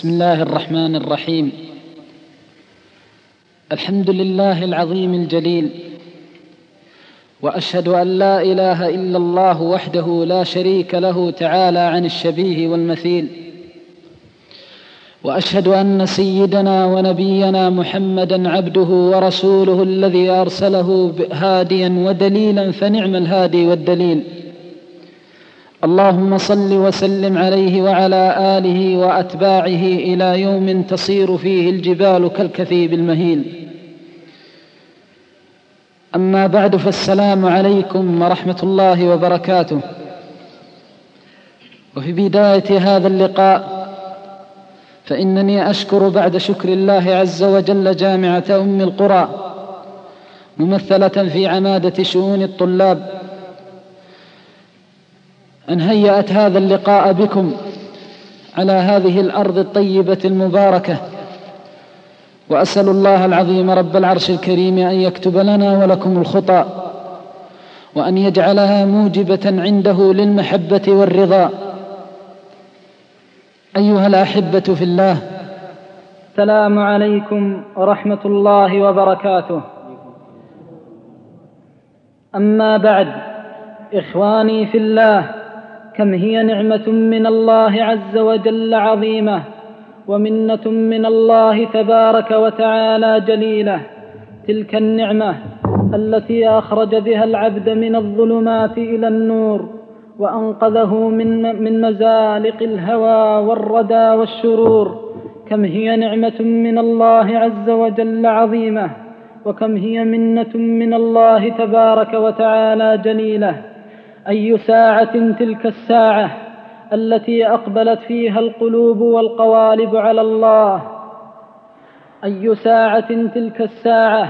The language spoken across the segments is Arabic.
بسم الله الرحمن الرحيم. الحمد لله العظيم الجليل. وأشهد أن لا إله إلا الله وحده لا شريك له تعالى عن الشبيه والمثيل. وأشهد أن سيدنا ونبينا محمدا عبده ورسوله الذي أرسله هاديا ودليلا فنعم الهادي والدليل. اللهم صل وسلم عليه وعلى آله وأتباعه إلى يوم تصير فيه الجبال كالكثيب المهيل. أما بعد فالسلام عليكم ورحمة الله وبركاته. وفي بداية هذا اللقاء فإنني أشكر بعد شكر الله عز وجل جامعة أم القرى ممثلة في عمادة شؤون الطلاب أن هيأت هذا اللقاء بكم على هذه الأرض الطيبة المباركة. وأسأل الله العظيم رب العرش الكريم أن يكتب لنا ولكم الخطى وأن يجعلها موجبة عنده للمحبة والرضا. أيها الأحبة في الله السلام عليكم ورحمة الله وبركاته. أما بعد إخواني في الله كم هي نعمة من الله عز وجل عظيمة ومنة من الله تبارك وتعالى جليلة. تلك النعمة التي أخرج بها العبد من الظلمات إلى النور وأنقذه من من مزالق الهوى والردى والشرور. كم هي نعمة من الله عز وجل عظيمة وكم هي منة من الله تبارك وتعالى جليلة. أي ساعة تلك الساعة التي أقبلت فيها القلوب والقوالب على الله؟ أي ساعة تلك الساعة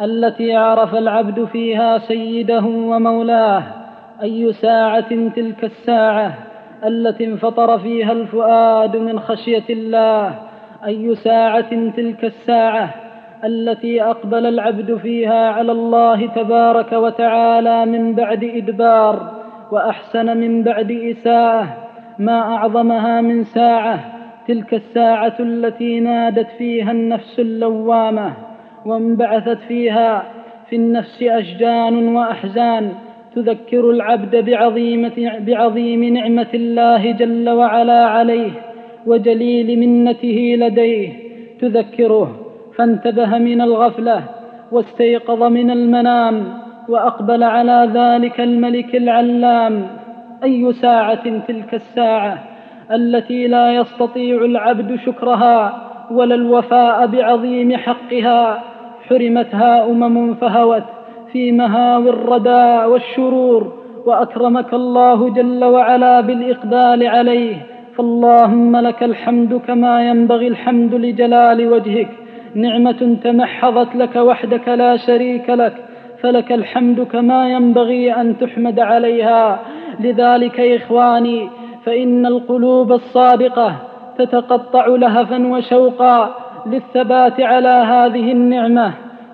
التي عرف العبد فيها سيده ومولاه؟ أي ساعة تلك الساعة التي انفطر فيها الفؤاد من خشية الله؟ أي ساعة تلك الساعة التي أقبل العبد فيها على الله تبارك وتعالى من بعد إدبار؟ وأحسن من بعد إساءة ما أعظمها من ساعة تلك الساعة التي نادت فيها النفس اللوامة وانبعثت فيها في النفس اشجان وأحزان تذكر العبد بعظيمة بعظيم نعمة الله جل وعلا عليه وجليل منته لديه تذكره فانتبه من الغفلة واستيقظ من المنام وأقبل على ذلك الملك العلام. أي ساعة تلك الساعة التي لا يستطيع العبد شكرها ولا الوفاء بعظيم حقها؟ حرمتها أمم فهوت في مهاوي الردى والشرور وأكرمك الله جل وعلا بالإقبال عليه. فاللهم لك الحمد كما ينبغي الحمد لجلال وجهك. نعمة تمحضت لك وحدك لا شريك لك. فلك الحمد كما ينبغي أن تحمد عليها. لذلك إخواني فإن القلوب الصادقة تتقطع لهفا وشوقا للثبات على هذه النعمة.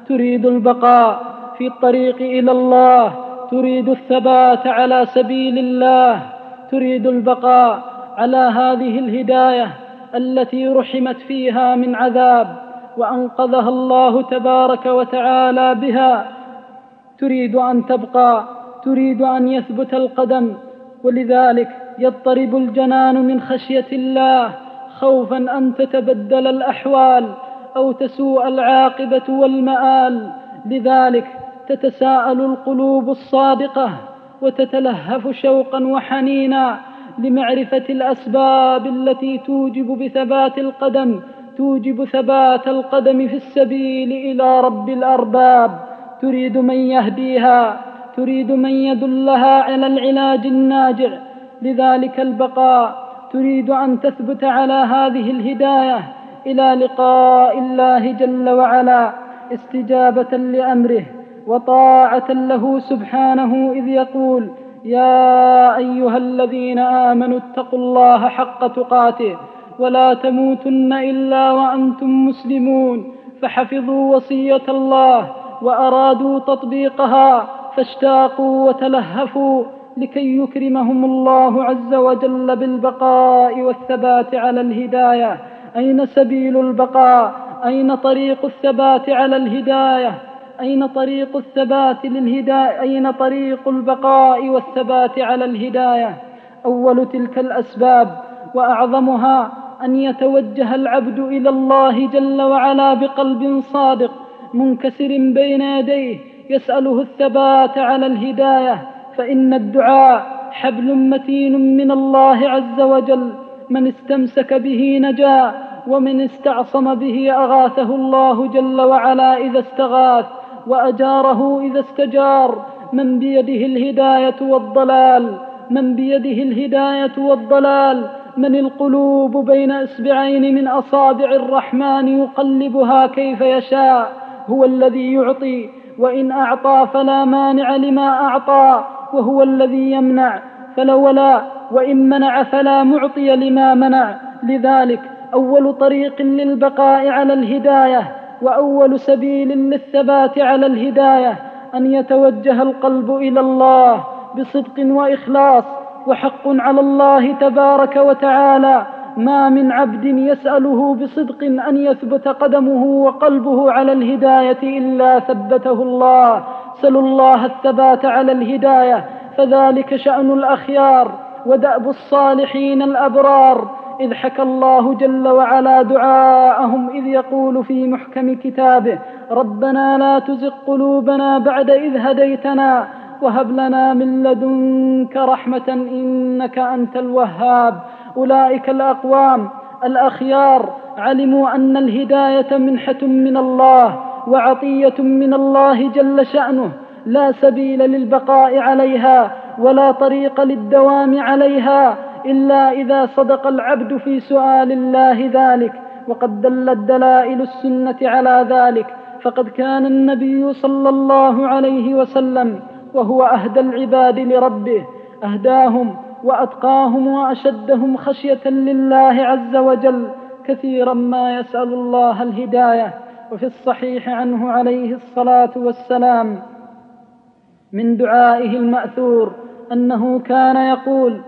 تريد البقاء في الطريق إلى الله. تريد الثبات على سبيل الله. تريد البقاء على هذه الهداية التي رحمت فيها من عذاب وأنقذها الله تبارك وتعالى بها. تريد أن تبقى تريد أن يثبت القدم ولذلك يضطرب الجنان من خشية الله خوفا أن تتبدل الأحوال أو تسوء العاقبة والمآل. لذلك تتساءل القلوب الصادقة وتتلهف شوقا وحنينا لمعرفة الأسباب التي توجب بثبات القدم توجب ثبات القدم في السبيل إلى رب الأرباب. تريد من يهديها تريد من يدلها على العلاج الناجع. لذلك البقاء تريد أن تثبت على هذه الهداية. إلى لقاء الله جل وعلا استجابة لأمره وطاعة له سبحانه إذ يقول يا أيها الذين آمنوا اتقوا الله حق تقاته ولا تموتن إلا وأنتم مسلمون فحفظوا وصية الله وأرادوا تطبيقها فاشتاقوا وتلهفوا لكي يكرمهم الله عز وجل بالبقاء والثبات على الهداية. أين سبيل البقاء؟ أين طريق الثبات على الهداية؟ أين طريق الثبات للهداية؟ أين طريق البقاء والثبات على الهداية؟ أول تلك الأسباب وأعظمها أن يتوجه العبد إلى الله جل وعلا بقلب صادق منكسر بين يديه يسأله الثبات على الهداية. فإن الدعاء حبل متين من الله عز وجل. من استمسك به نجا ومن استعصم به أغاثه الله جل وعلا إذا استغاث وأجاره إذا استجار. من بيده الهداية والضلال من بيده الهداية والضلال. من القلوب بين إصبعين من أصابع الرحمن يقلبها كيف يشاء. هو الذي يعطي وإن أعطى فلا مانع لما أعطى وهو الذي يمنع فلولا وإن منع فلا معطي لما منع. لذلك أول طريق للبقاء على الهداية وأول سبيل للثبات على الهداية أن يتوجه القلب إلى الله بصدق وإخلاص وحق على الله تبارك وتعالى. ما من عبد يسأله بصدق أن يثبت قدمه وقلبه على الهداية إلا ثبته الله. سلوا الله الثبات على الهداية فذلك شأن الأخيار ودأب الصالحين الأبرار. إذ حكى الله جل وعلا دعاءهم إذ يقول في محكم كتابه ربنا لا تزغ قلوبنا بعد إذ هديتنا وهب لنا من لدنك رحمة إنك أنت الوهاب. أولئك الأقوام الأخيار علموا أن الهداية منحة من الله وعطية من الله جل شأنه لا سبيل للبقاء عليها ولا طريق للدوام عليها إلا إذا صدق العبد في سؤال الله ذلك وقد دلت دلائل السنة على ذلك فقد كان النبي صلى الله عليه وسلم وهو أهدى العباد لربه أهداهم وأتقاهم وأشدهم خشية لله عز وجل كثيرا ما يسأل الله الهداية. وفي الصحيح عنه عليه الصلاة والسلام من دعائه المأثور أنه كان يقول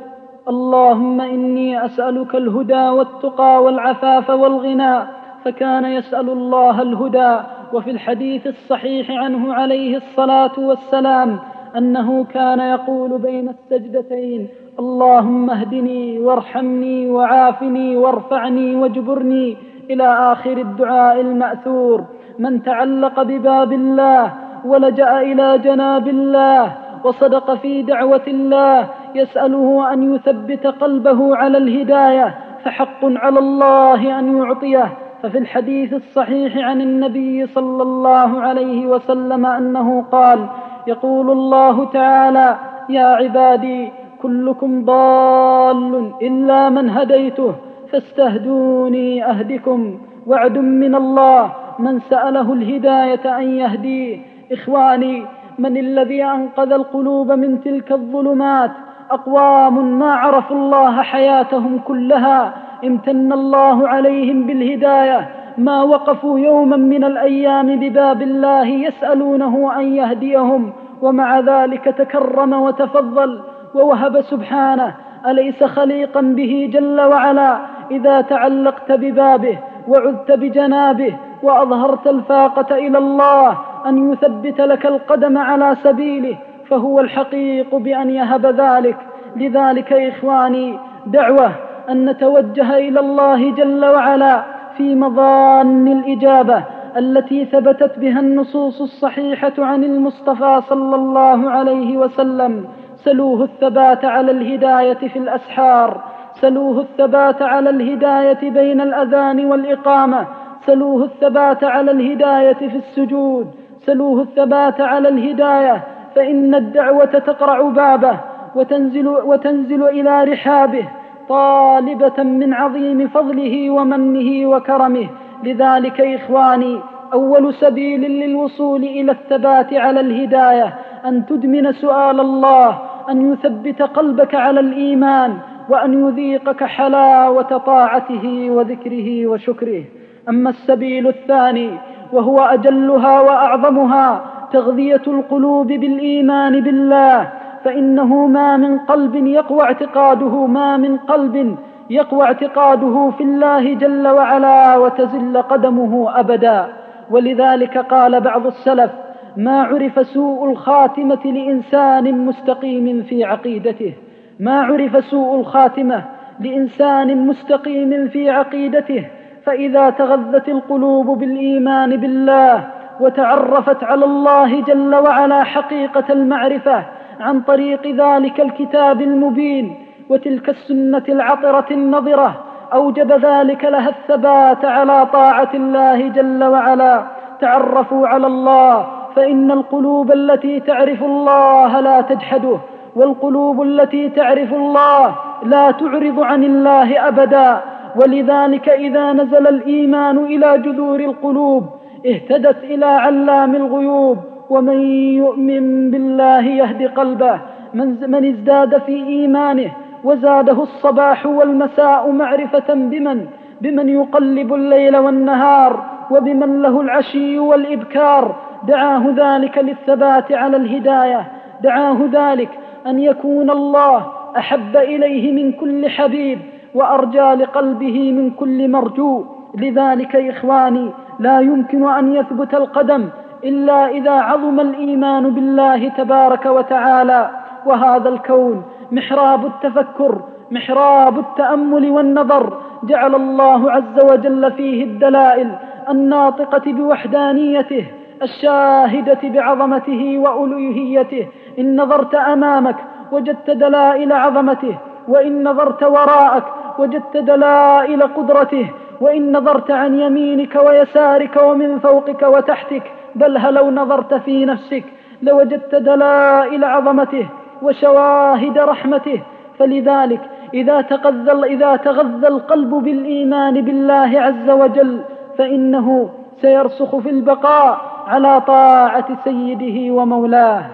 اللهم إني أسألك الهدى والتقى والعفاف والغنى فكان يسأل الله الهدى. وفي الحديث الصحيح عنه عليه الصلاة والسلام أنه كان يقول بين السجدتين اللهم اهدني وارحمني وعافني وارفعني واجبرني إلى آخر الدعاء المأثور. من تعلق بباب الله ولجأ إلى جناب الله وصدق في دعوة الله يسأله أن يثبت قلبه على الهداية فحق على الله أن يعطيه. ففي الحديث الصحيح عن النبي صلى الله عليه وسلم أنه قال يقول الله تعالى يا عبادي كلكم ضال إلا من هديته فاستهدوني أهدكم. وعد من الله من سأله الهداية أن يهديه. إخواني من الذي أنقذ القلوب من تلك الظلمات؟ أقوام ما عرفوا الله حياتهم كلها. امتن الله عليهم بالهداية. ما وقفوا يوما من الأيام بباب الله يسألونه أن يهديهم. ومع ذلك تكرم وتفضل. ووهب سبحانه أليس خليقا به جل وعلا؟ إذا تعلقت ببابه وعذت بجنابه وأظهرت الفاقة إلى الله أن يثبت لك القدم على سبيله فهو الحقيق بأن يهب ذلك. لذلك إخواني دعوة أن نتوجه إلى الله جل وعلا في مظان الإجابة التي ثبتت بها النصوص الصحيحة عن المصطفى صلى الله عليه وسلم. سلوه الثبات على الهداية في الأسحار سلوه الثبات على الهداية بين الأذان والإقامة سلوه الثبات على الهداية في السجود سلوه الثبات على الهداية فإن الدعوة تقرع بابه وتنزل, وتنزل إلى رحابه طالبة من عظيم فضله ومنه وكرمه. لذلك إخواني أول سبيل للوصول إلى الثبات على الهداية أن تدمن سؤال الله أن يثبت قلبك على الإيمان وأن يذيقك حلاوة طاعته وذكره وشكره. أما السبيل الثاني وهو أجلها وأعظمها تغذية القلوب بالإيمان بالله فإنه ما من قلب يقوى اعتقاده ما من قلب يقوى اعتقاده في الله جل وعلا وتزل قدمه أبدا. ولذلك قال بعض السلف ما عرف سوء الخاتمة لإنسان مستقيم في عقيدته. ما عرف سوء الخاتمة لإنسان مستقيم في عقيدته. فإذا تغذت القلوب بالإيمان بالله وتعرفت على الله جل وعلا حقيقة المعرفة عن طريق ذلك الكتاب المبين وتلك السنة العطرة النظرة أوجب ذلك لها الثبات على طاعة الله جل وعلا. تعرفوا على الله فإن القلوب التي تعرف الله لا تجحده والقلوب التي تعرف الله لا تعرض عن الله أبدا. ولذلك إذا نزل الإيمان إلى جذور القلوب اهتدت إلى علام الغيوب. ومن يؤمن بالله يهد قلبه. من, من ازداد في إيمانه وزاده الصباح والمساء معرفة بمن؟ بمن يقلب الليل والنهار وبمن له العشي والإبكار. دعاه ذلك للثبات على الهداية. دعاه ذلك أن يكون الله أحب إليه من كل حبيب وأرجى لقلبه من كل مرجو. لذلك إخواني لا يمكن أن يثبت القدم إلا إذا عظم الإيمان بالله تبارك وتعالى. وهذا الكون محراب التفكر محراب التأمل والنظر. جعل الله عز وجل فيه الدلائل الناطقة بوحدانيته. الشاهدة بعظمته وألوهيته. إن نظرت أمامك وجدت دلائل عظمته وإن نظرت وراءك وجدت دلائل قدرته وإن نظرت عن يمينك ويسارك ومن فوقك وتحتك بل هلو نظرت في نفسك لوجدت دلائل عظمته وشواهد رحمته. فلذلك إذا تغذى إذا تغذى القلب بالإيمان بالله عز وجل فإنه سيرسخ في البقاء على طاعة سيده ومولاه.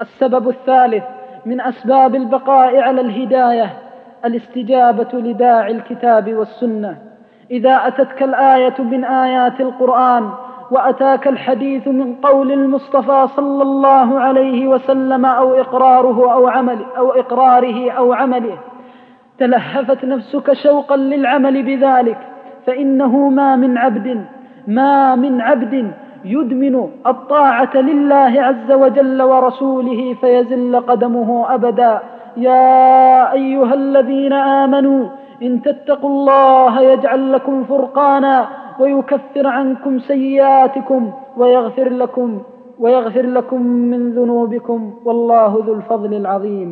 السبب الثالث من أسباب البقاء على الهداية الاستجابة لداعي الكتاب والسنة. إذا أتتك الآية من آيات القرآن وأتاك الحديث من قول المصطفى صلى الله عليه وسلم أو إقراره أو عمل أو إقراره أو عمله تلهفت نفسك شوقا للعمل بذلك. فإنه ما من عبد ما من عبد يدمن الطاعة لله عز وجل ورسوله فيزل قدمه أبدا. يا أيها الذين آمنوا إن تتقوا الله يجعل لكم فرقانا ويكفر عنكم سيئاتكم ويغفر لكم ويغفر لكم من ذنوبكم. والله ذو الفضل العظيم.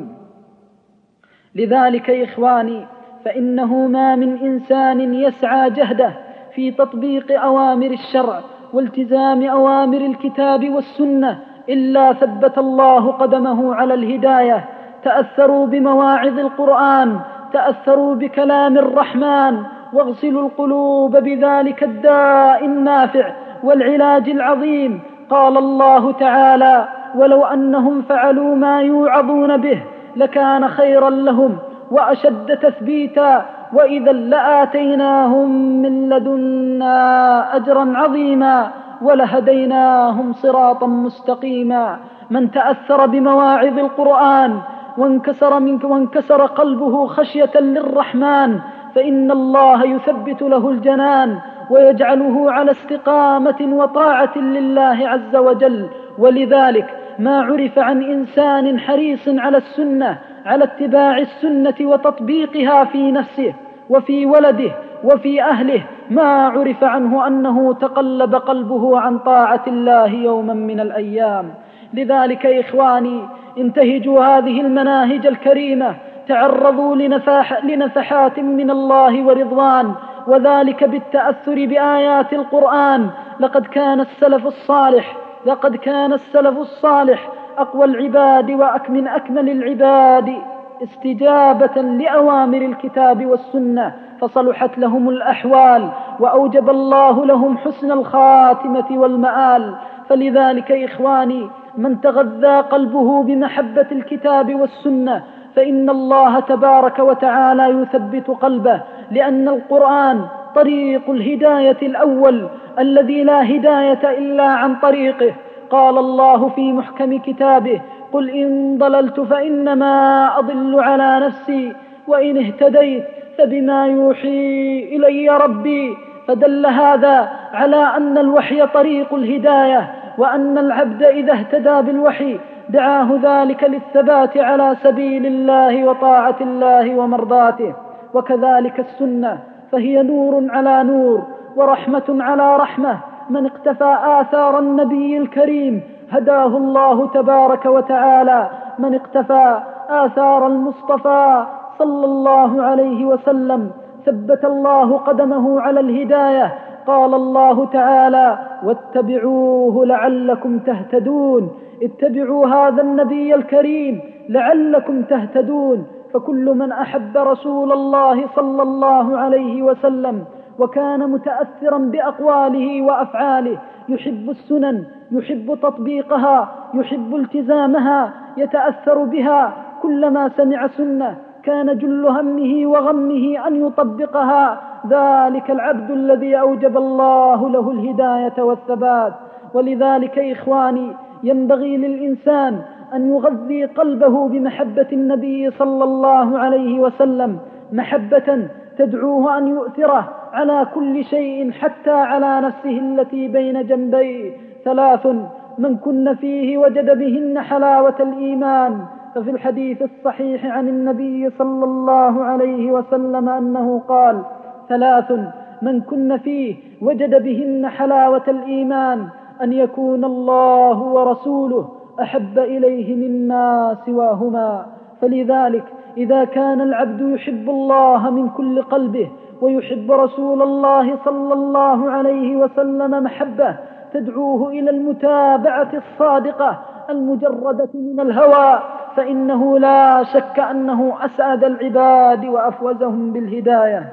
لذلك إخواني فإنه ما من إنسان يسعى جهده في تطبيق أوامر الشرع والتزام أوامر الكتاب والسنة إلا ثبت الله قدمه على الهداية. تأثروا بمواعظ القرآن تأثروا بكلام الرحمن واغسلوا القلوب بذلك الداء النافع والعلاج العظيم. قال الله تعالى ولو أنهم فعلوا ما يوعظون به لكان خيرا لهم وأشد تثبيتا وإذا لآتيناهم من لدنا أجرا عظيما ولهديناهم صراطا مستقيما. من تأثر بمواعظ القرآن وانكسر منك وانكسر قلبه خشية للرحمن فإن الله يثبت له الجنان ويجعله على استقامة وطاعة لله عز وجل. ولذلك ما عرف عن إنسان حريص على السنة على اتباع السنة وتطبيقها في نفسه وفي ولده وفي أهله ما عرف عنه أنه تقلب قلبه عن طاعة الله يوما من الأيام. لذلك إخواني انتهجوا هذه المناهج الكريمة تعرضوا لنفاح لنفحات من الله ورضوان وذلك بالتأثر بآيات القرآن. لقد كان السلف الصالح لقد كان السلف الصالح أقوى العباد وأكمن أكمل العباد استجابة لأوامر الكتاب والسنة فصلحت لهم الأحوال وأوجب الله لهم حسن الخاتمة والمآل. فلذلك إخواني من تغذى قلبه بمحبة الكتاب والسنة فإن الله تبارك وتعالى يثبت قلبه لأن القرآن طريق الهداية الأول الذي لا هداية إلا عن طريقه. قال الله في محكم كتابه قل إن ضللت فإنما أضل على نفسي وإن اهتديت فبما يوحي إلي ربي. فدل هذا على أن الوحي طريق الهداية وأن العبد إذا اهتدى بالوحي دعاه ذلك للثبات على سبيل الله وطاعة الله ومرضاته. وكذلك السنة فهي نور على نور ورحمة على رحمة. من اقتفى آثار النبي الكريم هداه الله تبارك وتعالى. من اقتفى آثار المصطفى صلى الله عليه وسلم ثبت الله قدمه على الهداية. قال الله تعالى واتبعوه لعلكم تهتدون. اتبعوا هذا النبي الكريم لعلكم تهتدون. فكل من أحب رسول الله صلى الله عليه وسلم وكان متأثرا بأقواله وأفعاله. يحب السنن يحب تطبيقها يحب التزامها يتأثر بها. كلما سمع سنة كان جل همه وغمه أن يطبقها. ذلك العبد الذي أوجب الله له الهداية والثبات. ولذلك إخواني ينبغي للإنسان أن يغذي قلبه بمحبة النبي صلى الله عليه وسلم. محبة تدعوه أن يؤثره على كل شيء حتى على نفسه التي بين جنبيه. ثلاث من كن فيه وجد بهن حلاوة الإيمان. ففي الحديث الصحيح عن النبي صلى الله عليه وسلم أنه قال ثلاث من كن فيه وجد بهن حلاوة الإيمان. أن يكون الله ورسوله أحب إليه مما سواهما. فلذلك إذا كان العبد يحب الله من كل قلبه ويحب رسول الله صلى الله عليه وسلم محبة تدعوه إلى المتابعة الصادقة المجردة من الهوى فإنه لا شك أنه أسعد العباد وأفوزهم بالهداية.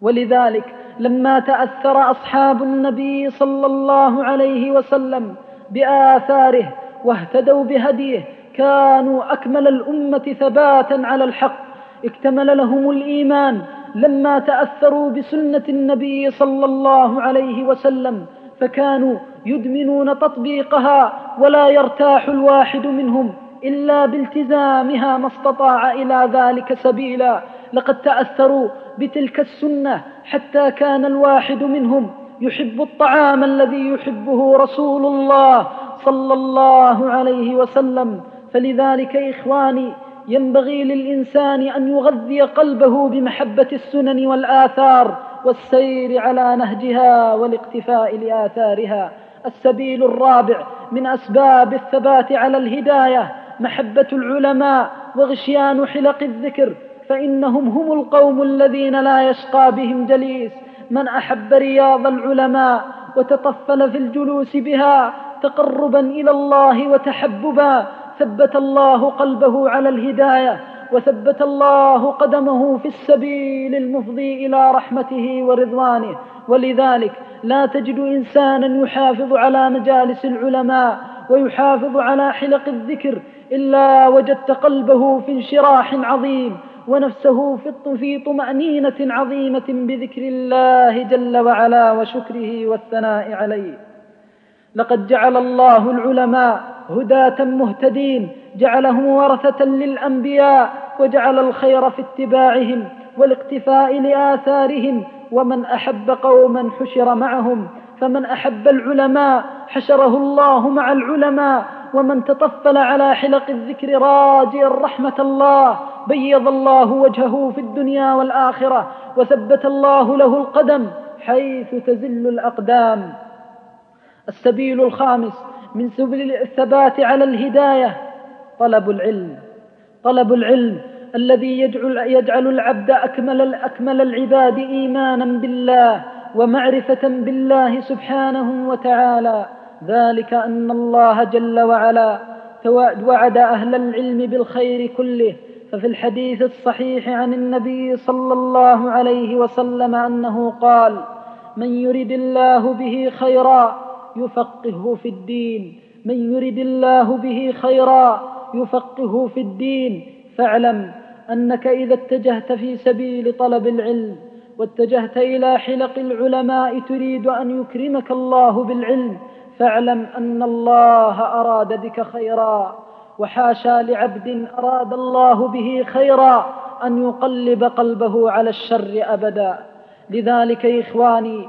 ولذلك لما تأثر أصحاب النبي صلى الله عليه وسلم بآثاره واهتدوا بهديه كانوا أكمل الأمة ثباتا على الحق. اكتمل لهم الإيمان لما تأثروا بسنة النبي صلى الله عليه وسلم فكانوا يدمنون تطبيقها ولا يرتاح الواحد منهم إلا بالتزامها ما استطاع إلى ذلك سبيلا. لقد تأثروا بتلك السنة حتى كان الواحد منهم يحب الطعام الذي يحبه رسول الله صلى الله عليه وسلم. فلذلك إخواني ينبغي للإنسان أن يغذي قلبه بمحبة السنن والآثار والسير على نهجها والاقتفاء لآثارها. السبيل الرابع من أسباب الثبات على الهداية محبة العلماء وغشيان حلق الذكر فإنهم هم القوم الذين لا يشقى بهم جليس. من أحب رياض العلماء وتطفل في الجلوس بها تقربا إلى الله وتحببا ثبت الله قلبه على الهداية وثبت الله قدمه في السبيل المفضي إلى رحمته ورضوانه. ولذلك لا تجد إنسانا يحافظ على مجالس العلماء ويحافظ على حلق الذكر إلا وجدت قلبه في انشراح عظيم ونفسه في طمأنينة عظيمة بذكر الله جل وعلا وشكره والثناء عليه. لقد جعل الله العلماء هداة مهتدين جعلهم ورثة للأنبياء وجعل الخير في اتباعهم والاقتفاء لآثارهم ومن أحب قوما حشر معهم فمن أحب العلماء حشره الله مع العلماء ومن تطفل على حلق الذكر راجيا رحمة الله بيض الله وجهه في الدنيا والآخرة وثبت الله له القدم حيث تزل الأقدام. السبيل الخامس من سبل الثبات على الهداية طلب العلم. طلب العلم الذي يجعل, يجعل العبد أكمل, أكمل العباد إيمانا بالله ومعرفة بالله سبحانه وتعالى. ذلك أن الله جل وعلا وعد أهل العلم بالخير كله. ففي الحديث الصحيح عن النبي صلى الله عليه وسلم أنه قال من يرد الله به خيرا يفقهه في الدين. من يرد الله به خيرا يفقهه في الدين. فاعلم أنك إذا اتجهت في سبيل طلب العلم واتجهت إلى حلق العلماء تريد أن يكرمك الله بالعلم فاعلم أن الله أراد بك خيرا. وحاشا لعبد أراد الله به خيرا أن يقلب قلبه على الشر أبدا. لذلك إخواني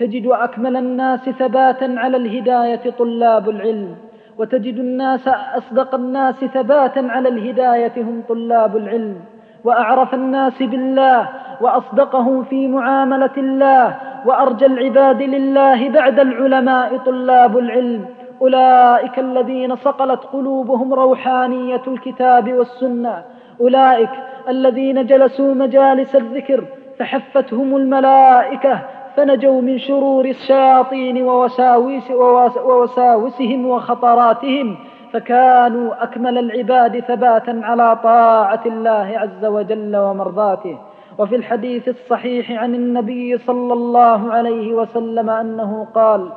تجد أكمل الناس ثباتا على الهداية طلاب العلم وتجد الناس أصدق الناس ثباتا على الهداية هم طلاب العلم وأعرف الناس بالله وأصدقهم في معاملة الله وأرجى العباد لله بعد العلماء طلاب العلم. أولئك الذين صقلت قلوبهم روحانية الكتاب والسنة. أولئك الذين جلسوا مجالس الذكر فحفتهم الملائكة فنجوا من شرور الشياطين ووساوس ووساوسهم وخطراتهم فكانوا أكمل العباد ثباتا على طاعة الله عز وجل ومرضاته. وفي الحديث الصحيح عن النبي صلى الله عليه وسلم أنه قال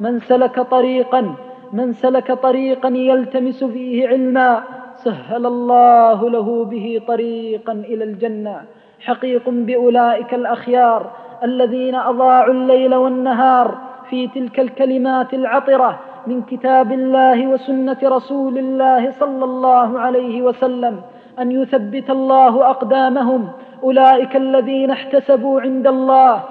من سلك طريقا من سلك طريقا يلتمس فيه علما سهل الله له به طريقا إلى الجنة. حقيق بأولئك الأخيار الذين أضاعوا الليل والنهار في تلك الكلمات العطرة من كتاب الله وسنة رسول الله صلى الله عليه وسلم أن يثبت الله أقدامهم. أولئك الذين احتسبوا عند الله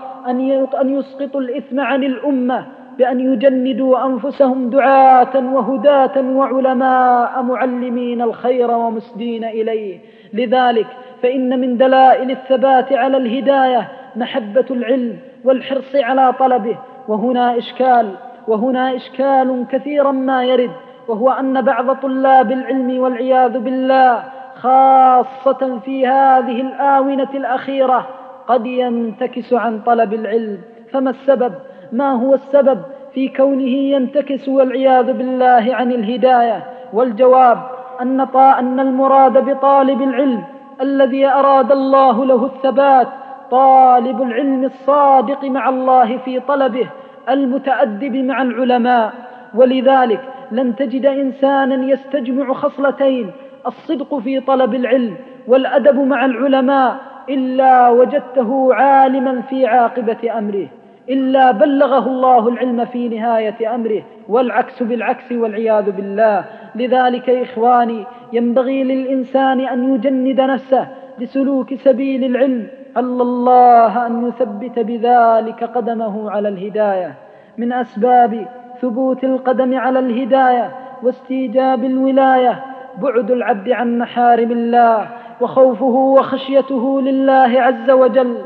أن يسقطوا الإثم عن الأمة بأن يجندوا أنفسهم دعاة وهداة وعلماء معلمين الخير ومسدين إليه. لذلك فإن من دلائل الثبات على الهداية محبة العلم والحرص على طلبه. وهنا إشكال وهنا إشكال كثيرا ما يرد وهو أن بعض طلاب العلم والعياذ بالله خاصة في هذه الآونة الأخيرة قد ينتكس عن طلب العلم. فما السبب؟ ما هو السبب في كونه ينتكس والعياذ بالله عن الهداية؟ والجواب أن, أن المراد بطالب العلم الذي أراد الله له الثبات طالب العلم الصادق مع الله في طلبه المتأدب مع العلماء. ولذلك لن تجد إنسانا يستجمع خصلتين الصدق في طلب العلم والأدب مع العلماء إلا وجدته عالما في عاقبة أمره إلا بلغه الله العلم في نهاية أمره والعكس بالعكس والعياذ بالله. لذلك إخواني ينبغي للإنسان أن يجند نفسه لسلوك سبيل العلم ألا الله أن يثبت بذلك قدمه على الهداية من أسباب ثبوت القدم على الهداية واستيجاب الولاية بعد العبد عن محارم الله وخوفه وخشيته لله عز وجل.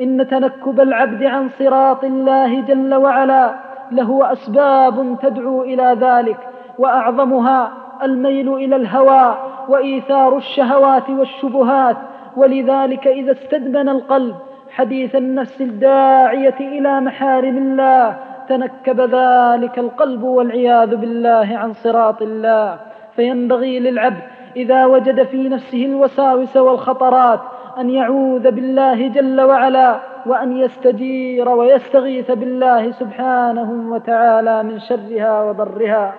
إن تنكب العبد عن صراط الله جل وعلا له أسباب تدعو إلى ذلك وأعظمها الميل إلى الهوى وإيثار الشهوات والشبهات ولذلك إذا استدمن القلب حديث النفس الداعية إلى محارم الله تنكب ذلك القلب والعياذ بالله عن صراط الله. فينبغي للعبد إذا وجد في نفسه الوساوس والخطرات أن يعوذ بالله جل وعلا وأن يستجير ويستغيث بالله سبحانه وتعالى من شرها وضرها.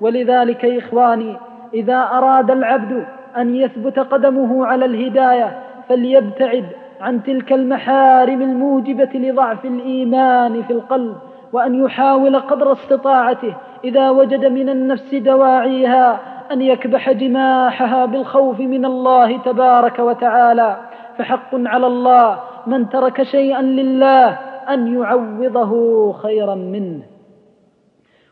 ولذلك إخواني إذا أراد العبد أن يثبت قدمه على الهداية فليبتعد عن تلك المحارم الموجبة لضعف الإيمان في القلب وأن يحاول قدر استطاعته إذا وجد من النفس دواعيها أن يكبح جماحها بالخوف من الله تبارك وتعالى. فحق على الله من ترك شيئا لله أن يعوضه خيرا منه.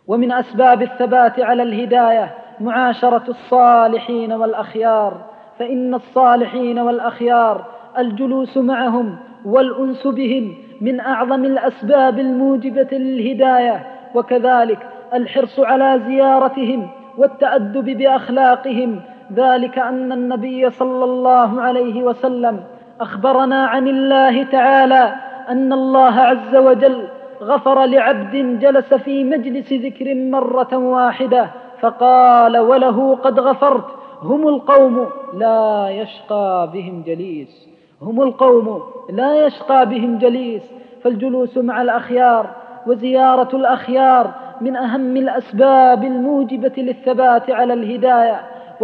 ومن أسباب الثبات على الهداية معاشرة الصالحين والأخيار فإن الصالحين والأخيار الجلوس معهم والأنس بهم من أعظم الأسباب الموجبة للهداية وكذلك الحرص على زيارتهم والتأدب بأخلاقهم. ذلك أن النبي صلى الله عليه وسلم أخبرنا عن الله تعالى أن الله عز وجل غفر لعبد جلس في مجلس ذكر مرة واحدة فقال وله قد غفرت. هم القوم لا يشقى بهم جليس. هم القوم لا يشقى بهم جليس. فالجلوس مع الأخيار وزيارة الأخيار من أهم الأسباب الموجبة للثبات على الهداية.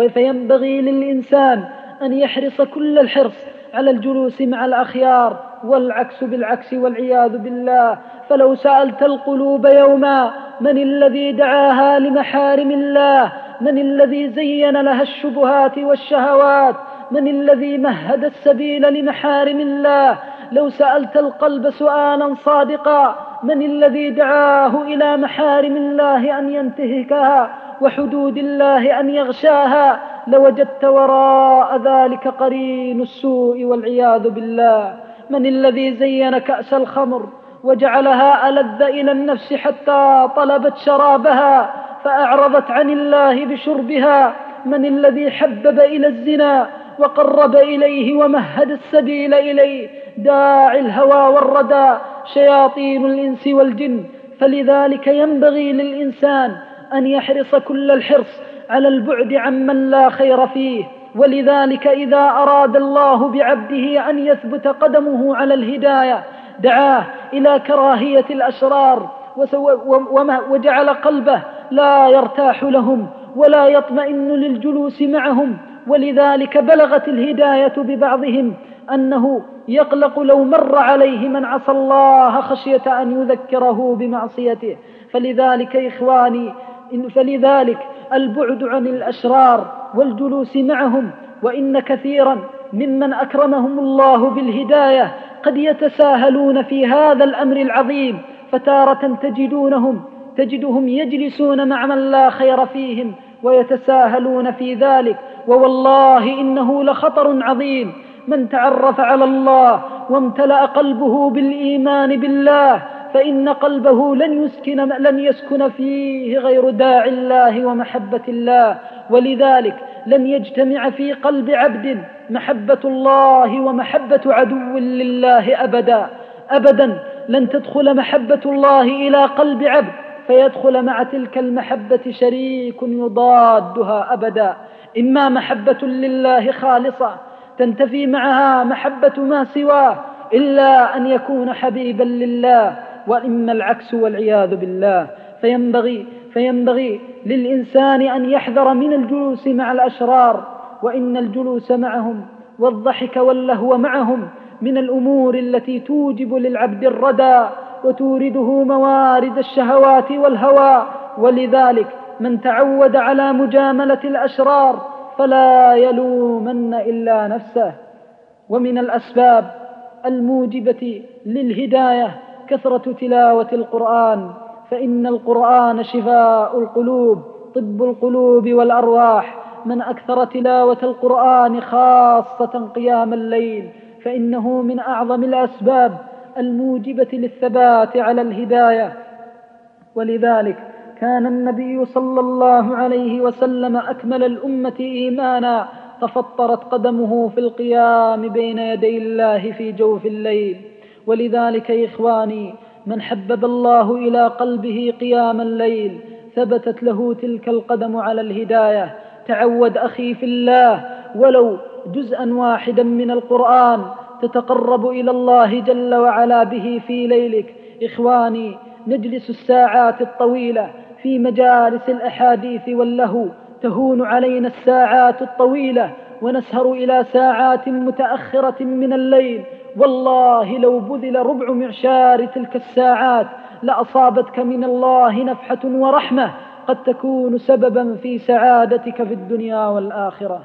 فينبغي للإنسان أن يحرص كل الحرص على الجلوس مع الأخيار والعكس بالعكس والعياذ بالله فلو سألت القلوب يوما من الذي دعاها لمحارم الله؟ من الذي زين لها الشبهات والشهوات؟ من الذي مهد السبيل لمحارم الله؟ لو سألت القلب سؤالا صادقا من الذي دعاه إلى محارم الله أن ينتهكها وحدود الله أن يغشاها؟ لوجدت وراء ذلك قرين السوء والعياذ بالله. من الذي زين كأس الخمر وجعلها ألذ إلى النفس حتى طلبت شرابها فأعرضت عن الله بشربها. من الذي حبب إلى الزنا وقرب إليه ومهد السبيل إليه. داعي الهوى والردى شياطين الإنس والجن. فلذلك ينبغي للإنسان أن يحرص كل الحرص على البعد عمن لا خير فيه. ولذلك إذا أراد الله بعبده أن يثبت قدمه على الهداية دعاه إلى كراهية الأشرار وجعل قلبه لا يرتاح لهم ولا يطمئن للجلوس معهم. ولذلك بلغت الهداية ببعضهم أنه يقلق لو مر عليه من عصى الله خشية أن يذكره بمعصيته. فلذلك إخواني فلذلك البعد عن الأشرار والجلوس معهم وإن كثيرا ممن أكرمهم الله بالهداية قد يتساهلون في هذا الأمر العظيم فتارة تجدونهم تجدهم يجلسون مع من لا خير فيهم ويتساهلون في ذلك ووالله إنه لخطر عظيم. من تعرف على الله وامتلأ قلبه بالإيمان بالله فإن قلبه لن يسكن لن يسكن فيه غير داعي الله ومحبة الله ولذلك لن يجتمع في قلب عبد محبة الله ومحبة عدو لله أبدا. أبدا لن تدخل محبة الله إلى قلب عبد فيدخل مع تلك المحبة شريك يضادها أبدا. إما محبة لله خالصة تنتفي معها محبة ما سواه إلا أن يكون حبيبا لله. وإما العكس والعياذ بالله. فينبغي فينبغي للإنسان أن يحذر من الجلوس مع الأشرار وإن الجلوس معهم والضحك واللهو معهم من الأمور التي توجب للعبد الردى وتورده موارد الشهوات والهوى. ولذلك من تعود على مجاملة الأشرار فلا يلومن إلا نفسه. ومن الأسباب الموجبة للهداية كثرة تلاوة القرآن فإن القرآن شفاء القلوب طب القلوب والأرواح. من أكثر تلاوة القرآن خاصة قيام الليل فإنه من أعظم الأسباب الموجبة للثبات على الهداية. ولذلك كان النبي صلى الله عليه وسلم أكمل الأمة إيمانا تفطرت قدمه في القيام بين يدي الله في جوف الليل. ولذلك إخواني من حبب الله إلى قلبه قيام الليل ثبتت له تلك القدم على الهداية. تعود أخي في الله ولو جزءا واحدا من القرآن تتقرب إلى الله جل وعلا به في ليلك. إخواني نجلس الساعات الطويلة في مجالس الأحاديث واللهو تهون علينا الساعات الطويلة ونسهر إلى ساعات متأخرة من الليل. والله لو بذل ربع معشار تلك الساعات لأصابتك من الله نفحة ورحمة قد تكون سببا في سعادتك في الدنيا والآخرة.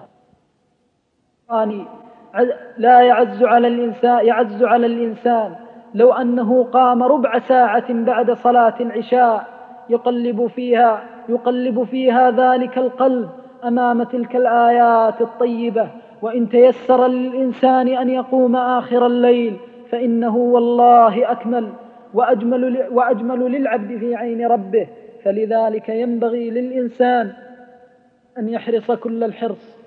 لا يعز على الإنسان يعز على الإنسان. لو أنه قام ربع ساعة بعد صلاة العشاء يقلب فيها يقلب فيها ذلك القلب أمام تلك الآيات الطيبة. وإن تيسر للإنسان أن يقوم آخر الليل فإنه والله أكمل وأجمل, وأجمل للعبد في عين ربه. فلذلك ينبغي للإنسان أن يحرص كل الحرص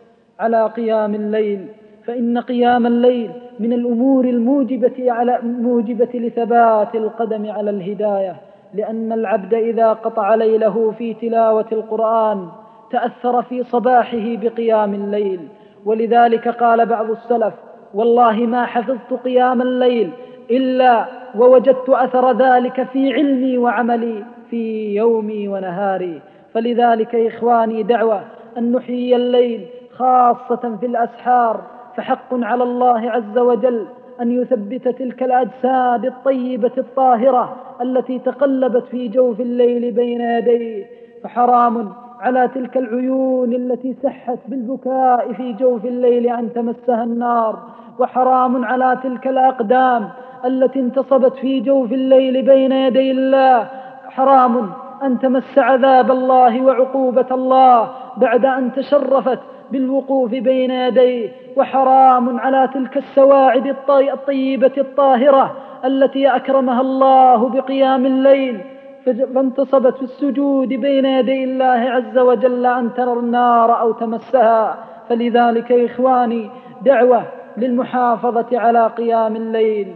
على قيام الليل. فإن قيام الليل من الأمور الموجبة على موجبة لثبات القدم على الهداية لأن العبد إذا قطع ليله في تلاوة القرآن تأثر في صباحه بقيام الليل. ولذلك قال بعض السلف والله ما حفظت قيام الليل إلا ووجدت أثر ذلك في علمي وعملي في يومي ونهاري. فلذلك إخواني دعوة أن نحيي الليل خاصة في الأسحار. فحق على الله عز وجل أن يثبت تلك الأجساد الطيبة الطاهرة التي تقلبت في جوف الليل بين يديه. فحرام على تلك العيون التي سحت بالبكاء في جوف الليل أن تمسها النار وحرام على تلك الأقدام التي انتصبت في جوف الليل بين يدي الله. حرام أن تمس عذاب الله وعقوبة الله بعد أن تشرفت بالوقوف بين يديه وحرام على تلك السواعد الطيبة الطاهرة التي أكرمها الله بقيام الليل. فانتصبت في السجود بين يدي الله عز وجل أن ترى النار أو تمسها. فلذلك إخواني دعوة للمحافظة على قيام الليل.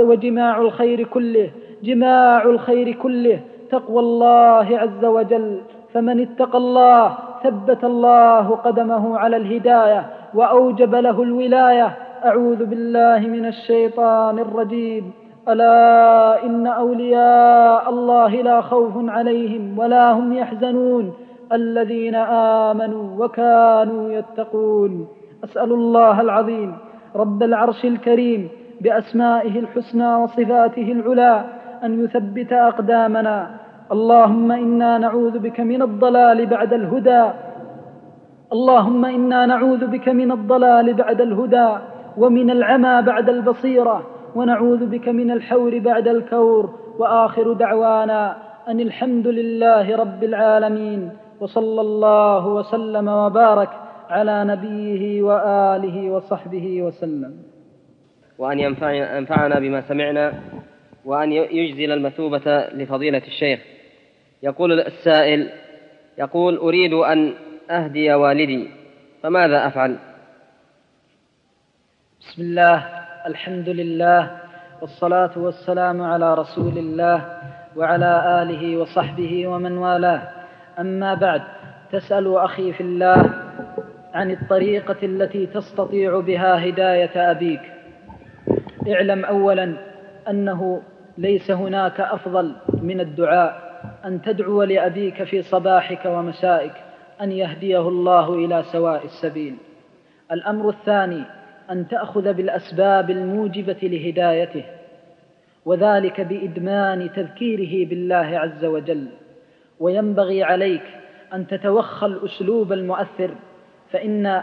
وجماع الخير كله جماع الخير كله تقوى الله عز وجل. فمن اتقى الله ثبت الله قدمه على الهداية وأوجب له الولاية. أعوذ بالله من الشيطان الرجيم. ألا إن أولياء الله لا خوف عليهم ولا هم يحزنون الذين آمنوا وكانوا يتقون. أسأل الله العظيم رب العرش الكريم بأسمائه الحسنى وصفاته العلى أن يثبت أقدامنا. اللهم إنا نعوذ بك من الضلال بعد الهدى. اللهم إنا نعوذ بك من الضلال بعد الهدى ومن العمى بعد البصيرة. ونعوذ بك من الحور بعد الكور وآخر دعوانا أن الحمد لله رب العالمين وصلى الله وسلم وبارك على نبيه وآله وصحبه وسلم. وأن ينفعنا بما سمعنا وأن يجزل المثوبة لفضيلة الشيخ. يقول السائل يقول أريد أن أهدي والدي فماذا أفعل؟ بسم الله. الحمد لله والصلاة والسلام على رسول الله وعلى آله وصحبه ومن والاه. أما بعد تسأل أخي في الله عن الطريقة التي تستطيع بها هداية أبيك. اعلم أولا أنه ليس هناك أفضل من الدعاء أن تدعو لأبيك في صباحك ومسائك أن يهديه الله إلى سواء السبيل. الأمر الثاني أن تأخذ بالأسباب الموجبة لهدايته وذلك بإدمان تذكيره بالله عز وجل. وينبغي عليك أن تتوخى الأسلوب المؤثر فإن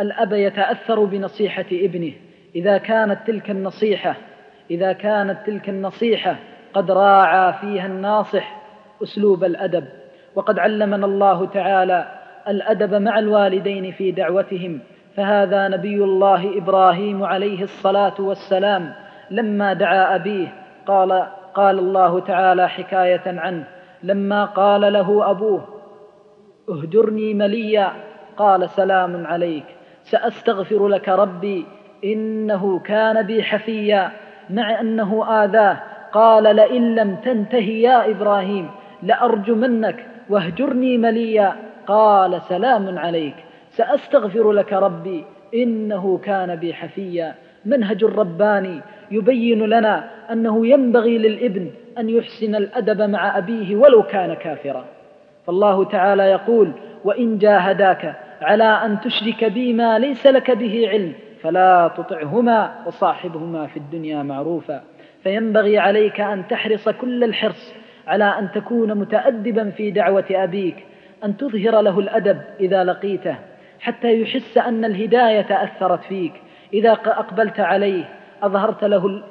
الأب يتأثر بنصيحة ابنه إذا كانت تلك النصيحة إذا كانت تلك النصيحة قد راعى فيها الناصح أسلوب الأدب. وقد علمنا الله تعالى الأدب مع الوالدين في دعوتهم فهذا نبي الله إبراهيم عليه الصلاة والسلام لما دعا أبيه. قال قال الله تعالى حكاية عنه. لما قال له أبوه اهجرني مليا. قال سلام عليك. سأستغفر لك ربي. إنه كان بي حفيا. مع أنه آذاه. قال لئن لم تنتهي يا إبراهيم لأرجمنك. واهجرني مليا. قال سلام عليك. سأستغفر لك ربي إنه كان بي حفيا. منهج رباني يبين لنا أنه ينبغي للإبن أن يحسن الأدب مع أبيه ولو كان كافرا. فالله تعالى يقول وإن جاهداك على أن تشرك بي ما ليس لك به علم فلا تطعهما وصاحبهما في الدنيا معروفا. فينبغي عليك أن تحرص كل الحرص على أن تكون متأدبا في دعوة أبيك أن تظهر له الأدب إذا لقيته. حتى يحس أن الهداية أثرت فيك. إذا أقبلت عليه أظهرت له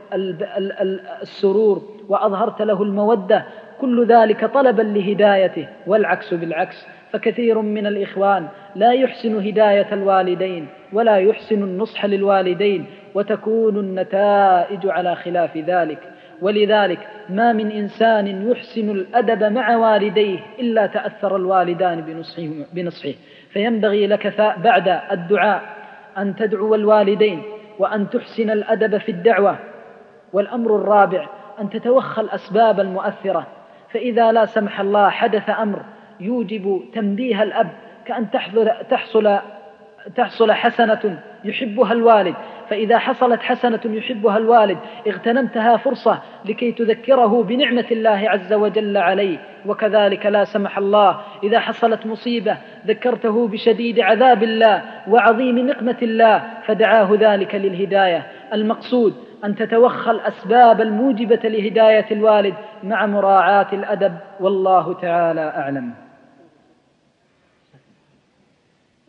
السرور وأظهرت له المودة كل ذلك طلبا لهدايته والعكس بالعكس. فكثير من الإخوان لا يحسن هداية الوالدين ولا يحسن النصح للوالدين وتكون النتائج على خلاف ذلك. ولذلك ما من إنسان يحسن الأدب مع والديه إلا تأثر الوالدان بنصحه, بنصحه. فينبغي لك بعد الدعاء أن تدعو الوالدين وأن تحسن الأدب في الدعوة. والأمر الرابع أن تتوخى الأسباب المؤثرة. فإذا لا سمح الله حدث أمر يوجب تنبيه الأب كأن تحصل, تحصل, حسنة يحبها الوالد. فإذا حصلت حسنة يحبها الوالد اغتنمتها فرصة لكي تذكره بنعمة الله عز وجل عليه وكذلك لا سمح الله إذا حصلت مصيبة ذكرته بشديد عذاب الله وعظيم نقمة الله فدعاه ذلك للهداية. المقصود أن تتوخى الأسباب الموجبة لهداية الوالد مع مراعاة الأدب والله تعالى أعلم.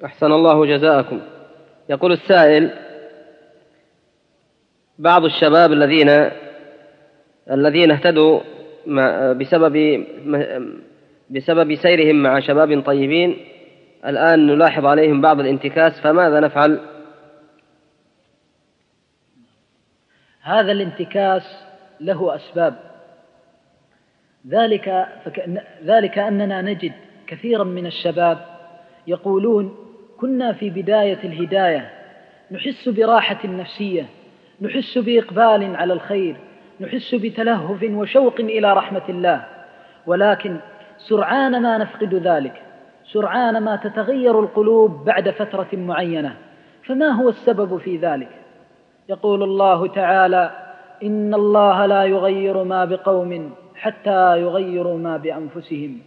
أحسن الله جزاءكم. يقول السائل بعض الشباب الذين الذين اهتدوا بسبب بسبب سيرهم مع شباب طيبين الآن نلاحظ عليهم بعض الانتكاس فماذا نفعل؟ هذا الانتكاس له أسباب ذلك فك... ذلك أننا نجد كثيرا من الشباب يقولون كنا في بداية الهداية نحس براحة نفسية نحس بإقبال على الخير نحس بتلهف وشوق إلى رحمة الله. ولكن سرعان ما نفقد ذلك سرعان ما تتغير القلوب بعد فترة معينة. فما هو السبب في ذلك؟ يقول الله تعالى إن الله لا يغير ما بقوم حتى يغيروا ما بأنفسهم.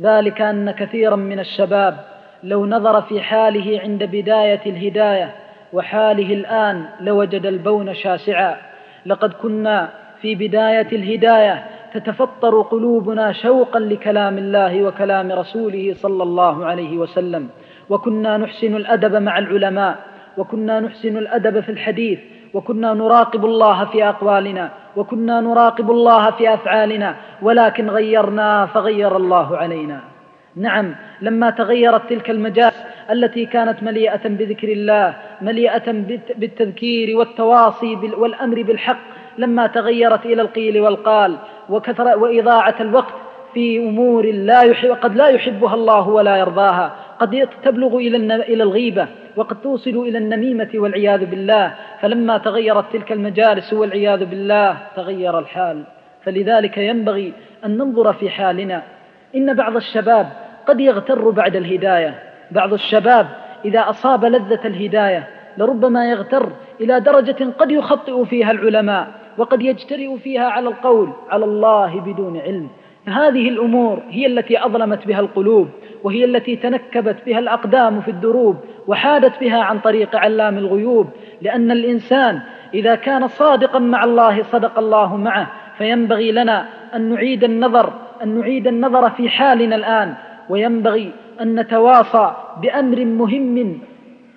ذلك أن كثيرا من الشباب لو نظر في حاله عند بداية الهداية وحاله الآن لوجد البون شاسعا. لقد كنا في بداية الهداية تتفطر قلوبنا شوقا لكلام الله وكلام رسوله صلى الله عليه وسلم. وكنا نحسن الأدب مع العلماء وكنا نحسن الأدب في الحديث وكنا نراقب الله في أقوالنا وكنا نراقب الله في أفعالنا ولكن غيرنا فغير الله علينا. نعم لما تغيرت تلك المجالس التي كانت مليئة بذكر الله مليئة بالتذكير والتواصي والأمر بالحق لما تغيرت إلى القيل والقال وكثر وإضاعة الوقت في أمور لا يحب قد لا يحبها الله ولا يرضاها قد تبلغ إلى إلى الغيبة وقد توصل إلى النميمة والعياذ بالله فلما تغيرت تلك المجالس والعياذ بالله تغير الحال. فلذلك ينبغي أن ننظر في حالنا إن بعض الشباب قد يغتر بعد الهداية. بعض الشباب إذا أصاب لذة الهداية لربما يغتر إلى درجة قد يخطئ فيها العلماء وقد يجترئ فيها على القول على الله بدون علم. هذه الأمور هي التي أظلمت بها القلوب وهي التي تنكبت بها الأقدام في الدروب وحادت بها عن طريق علام الغيوب لأن الإنسان إذا كان صادقا مع الله صدق الله معه فينبغي لنا أن نعيد النظر أن نعيد النظر في حالنا الآن وينبغي أن نتواصى بأمر مهم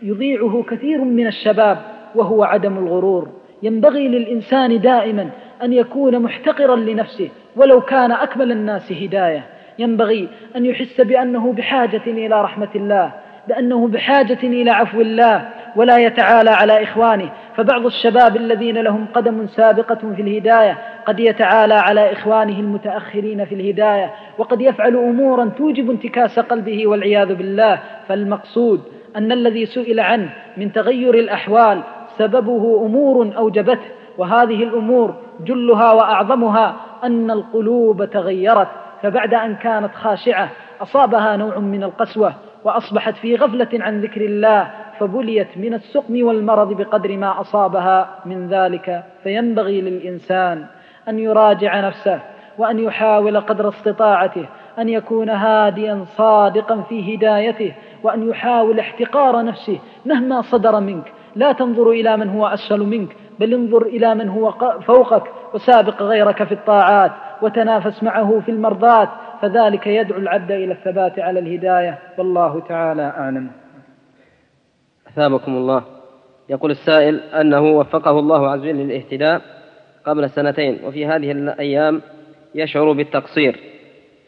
يضيعه كثير من الشباب وهو عدم الغرور. ينبغي للإنسان دائما أن يكون محتقرا لنفسه ولو كان أكمل الناس هداية. ينبغي أن يحس بأنه بحاجة إلى رحمة الله بأنه بحاجة إلى عفو الله ولا يتعالى على إخوانه. فبعض الشباب الذين لهم قدم سابقة في الهداية قد يتعالى على إخوانه المتأخرين في الهداية وقد يفعل أمورا توجب انتكاس قلبه والعياذ بالله. فالمقصود أن الذي سئل عنه من تغير الأحوال سببه أمور أوجبته وهذه الأمور جلها وأعظمها أن القلوب تغيرت. فبعد أن كانت خاشعة أصابها نوع من القسوة وأصبحت في غفلة عن ذكر الله فبليت من السقم والمرض بقدر ما أصابها من ذلك. فينبغي للإنسان أن يراجع نفسه وأن يحاول قدر استطاعته أن يكون هاديا صادقا في هدايته وأن يحاول احتقار نفسه مهما صدر منك. لا تنظر إلى من هو أسفل منك بل انظر إلى من هو فوقك وسابق غيرك في الطاعات وتنافس معه في المرضات. فذلك يدعو العبد إلى الثبات على الهداية. والله تعالى أعلم. أثابكم الله. يقول السائل أنه وفقه الله عز وجل للاهتداء قبل سنتين وفي هذه الأيام يشعر بالتقصير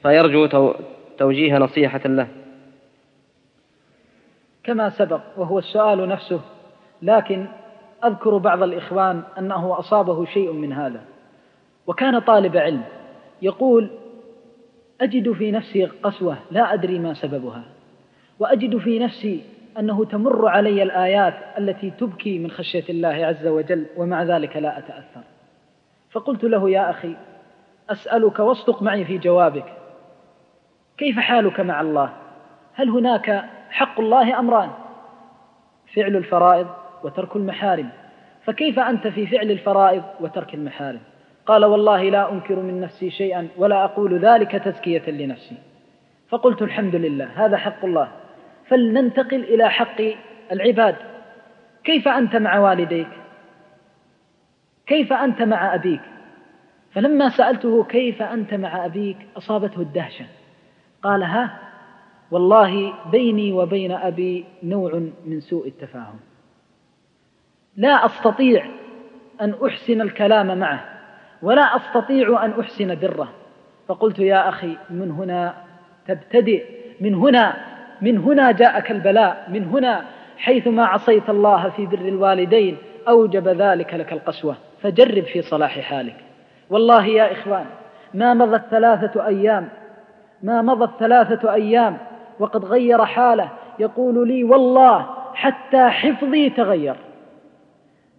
فيرجو توجيه نصيحة له. كما سبق وهو السؤال نفسه لكن أذكر بعض الإخوان أنه أصابه شيء من هذا. وكان طالب علم يقول أجد في نفسي قسوة لا أدري ما سببها. وأجد في نفسي أنه تمر علي الآيات التي تبكي من خشية الله عز وجل ومع ذلك لا أتأثر. فقلت له يا أخي أسألك واصدق معي في جوابك. كيف حالك مع الله؟ هل هناك حق الله أمران فعل الفرائض وترك المحارم. فكيف أنت في فعل الفرائض وترك المحارم؟ قال والله لا أنكر من نفسي شيئا ولا أقول ذلك تزكية لنفسي. فقلت الحمد لله هذا حق الله. فلننتقل إلى حق العباد. كيف أنت مع والديك؟ كيف أنت مع أبيك؟ فلما سألته كيف أنت مع أبيك أصابته الدهشة. قال ها والله بيني وبين أبي نوع من سوء التفاهم. لا أستطيع أن أحسن الكلام معه ولا أستطيع أن أحسن بره فقلت يا أخي من هنا تبتدئ من هنا من هنا جاءك البلاء من هنا حيثما عصيت الله في بر الوالدين أوجب ذلك لك القسوة. فجرب في صلاح حالك. والله يا إخوان ما مضت ثلاثة أيام ما مضت ثلاثة أيام وقد غير حاله يقول لي والله حتى حفظي تغير.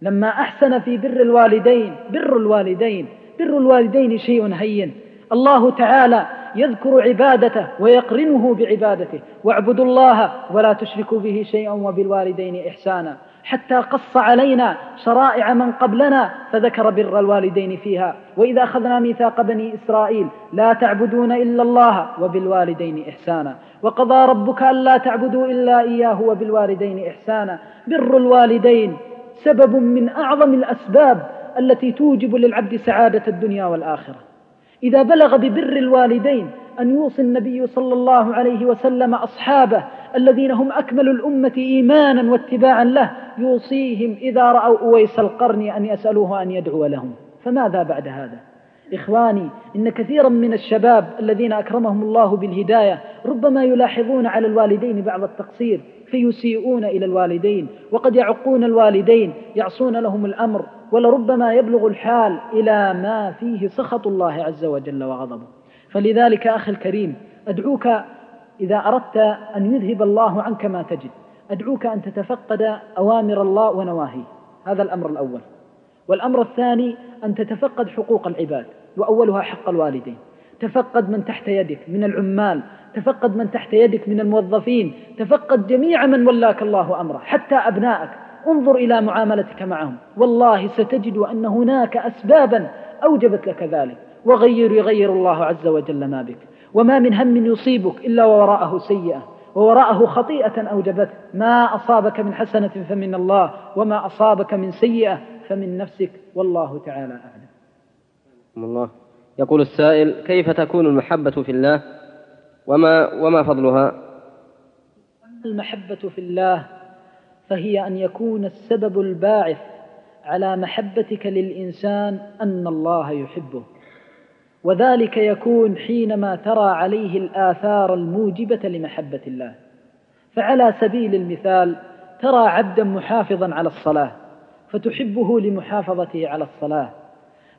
لما أحسن في بر الوالدين بر الوالدين بر الوالدين شيء هين. الله تعالى يذكر عبادته ويقرنه بعبادته. واعبدوا الله ولا تشركوا به شيئا وبالوالدين إحسانا. حتى قص علينا شرائع من قبلنا فذكر بر الوالدين فيها. وإذا أخذنا ميثاق بني إسرائيل لا تعبدون إلا الله وبالوالدين إحسانا. وقضى ربك ألا تعبدوا إلا إياه وبالوالدين إحسانا. بر الوالدين سبب من أعظم الأسباب التي توجب للعبد سعادة الدنيا والآخرة. إذا بلغ ببر الوالدين أن يوصي النبي صلى الله عليه وسلم أصحابه الذين هم أكمل الأمة إيمانا واتباعا له يوصيهم إذا رأوا أويس القرن أن يسألوه أن يدعو لهم. فماذا بعد هذا؟ إخواني إن كثيرا من الشباب الذين أكرمهم الله بالهداية ربما يلاحظون على الوالدين بعض التقصير فيسيئون إلى الوالدين وقد يعقون الوالدين يعصون لهم الأمر ولربما يبلغ الحال إلى ما فيه سخط الله عز وجل وغضبه. فلذلك أخي الكريم أدعوك إذا أردت أن يذهب الله عنك ما تجد. أدعوك أن تتفقد أوامر الله ونواهيه. هذا الأمر الأول. والأمر الثاني أن تتفقد حقوق العباد وأولها حق الوالدين. تفقد من تحت يدك من العمال تفقد من تحت يدك من الموظفين تفقد جميع من ولاك الله أمره حتى أبنائك. انظر إلى معاملتك معهم. والله ستجد أن هناك أسبابا أوجبت لك ذلك وغير يغير الله عز وجل ما بك. وما من هم يصيبك إلا ووراءه سيئة ووراءه خطيئة أوجبته ما أصابك من حسنة فمن الله وما أصابك من سيئة فمن نفسك والله تعالى أعلم. الله. يقول السائل كيف تكون المحبة في الله؟ وما وما فضلها؟ المحبة في الله فهي أن يكون السبب الباعث على محبتك للإنسان أن الله يحبه. وذلك يكون حينما ترى عليه الآثار الموجبة لمحبة الله. فعلى سبيل المثال ترى عبدا محافظا على الصلاة فتحبه لمحافظته على الصلاة.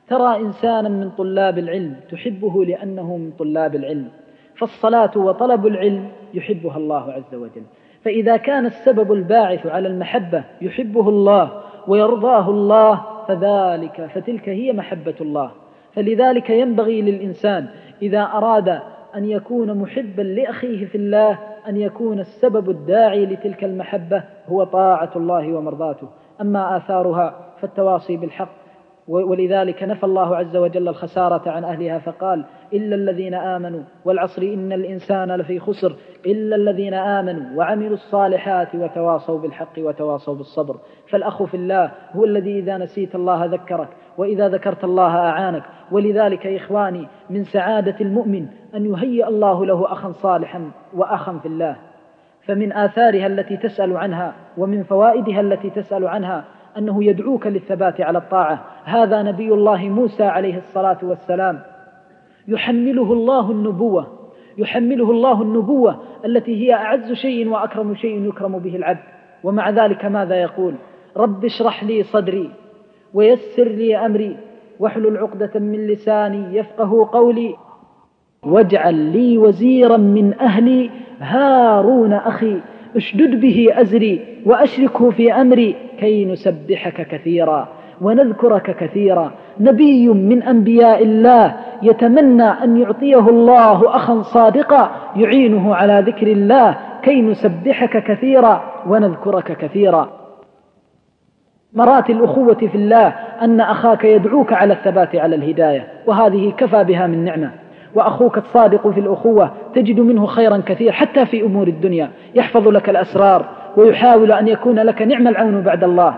ترى إنسانا من طلاب العلم تحبه لأنه من طلاب العلم. فالصلاة وطلب العلم يحبها الله عز وجل. فإذا كان السبب الباعث على المحبة يحبه الله ويرضاه الله فذلك فتلك هي محبة الله. فلذلك ينبغي للإنسان إذا أراد أن يكون محبا لأخيه في الله أن يكون السبب الداعي لتلك المحبة هو طاعة الله ومرضاته. أما آثارها فالتواصي بالحق ولذلك نفى الله عز وجل الخسارة عن أهلها فقال إلا الذين آمنوا والعصر إن الإنسان لفي خسر إلا الذين آمنوا وعملوا الصالحات وتواصوا بالحق وتواصوا بالصبر. فالأخ في الله هو الذي إذا نسيت الله ذكرك وإذا ذكرت الله أعانك. ولذلك إخواني من سعادة المؤمن أن يهيئ الله له أخا صالحا وأخا في الله. فمن آثارها التي تسأل عنها ومن فوائدها التي تسأل عنها أنه يدعوك للثبات على الطاعة. هذا نبي الله موسى عليه الصلاة والسلام. يحمله الله النبوة. يحمله الله النبوة التي هي أعز شيء وأكرم شيء يكرم به العبد. ومع ذلك ماذا يقول؟ رب اشرح لي صدري ويسر لي أمري. واحلل عقدة من لساني يفقه قولي. واجعل لي وزيرا من أهلي. هارون أخي. أشدد به أزري وأشركه في أمري كي نسبحك كثيرا ونذكرك كثيرا. نبي من أنبياء الله يتمنى أن يعطيه الله أخا صادقا يعينه على ذكر الله كي نسبحك كثيرا ونذكرك كثيرا. مرات الأخوة في الله أن أخاك يدعوك على الثبات على الهداية وهذه كفى بها من نعمة. وأخوك الصادق في الأخوة تجد منه خيرا كثير حتى في أمور الدنيا. يحفظ لك الأسرار ويحاول أن يكون لك نعم العون بعد الله.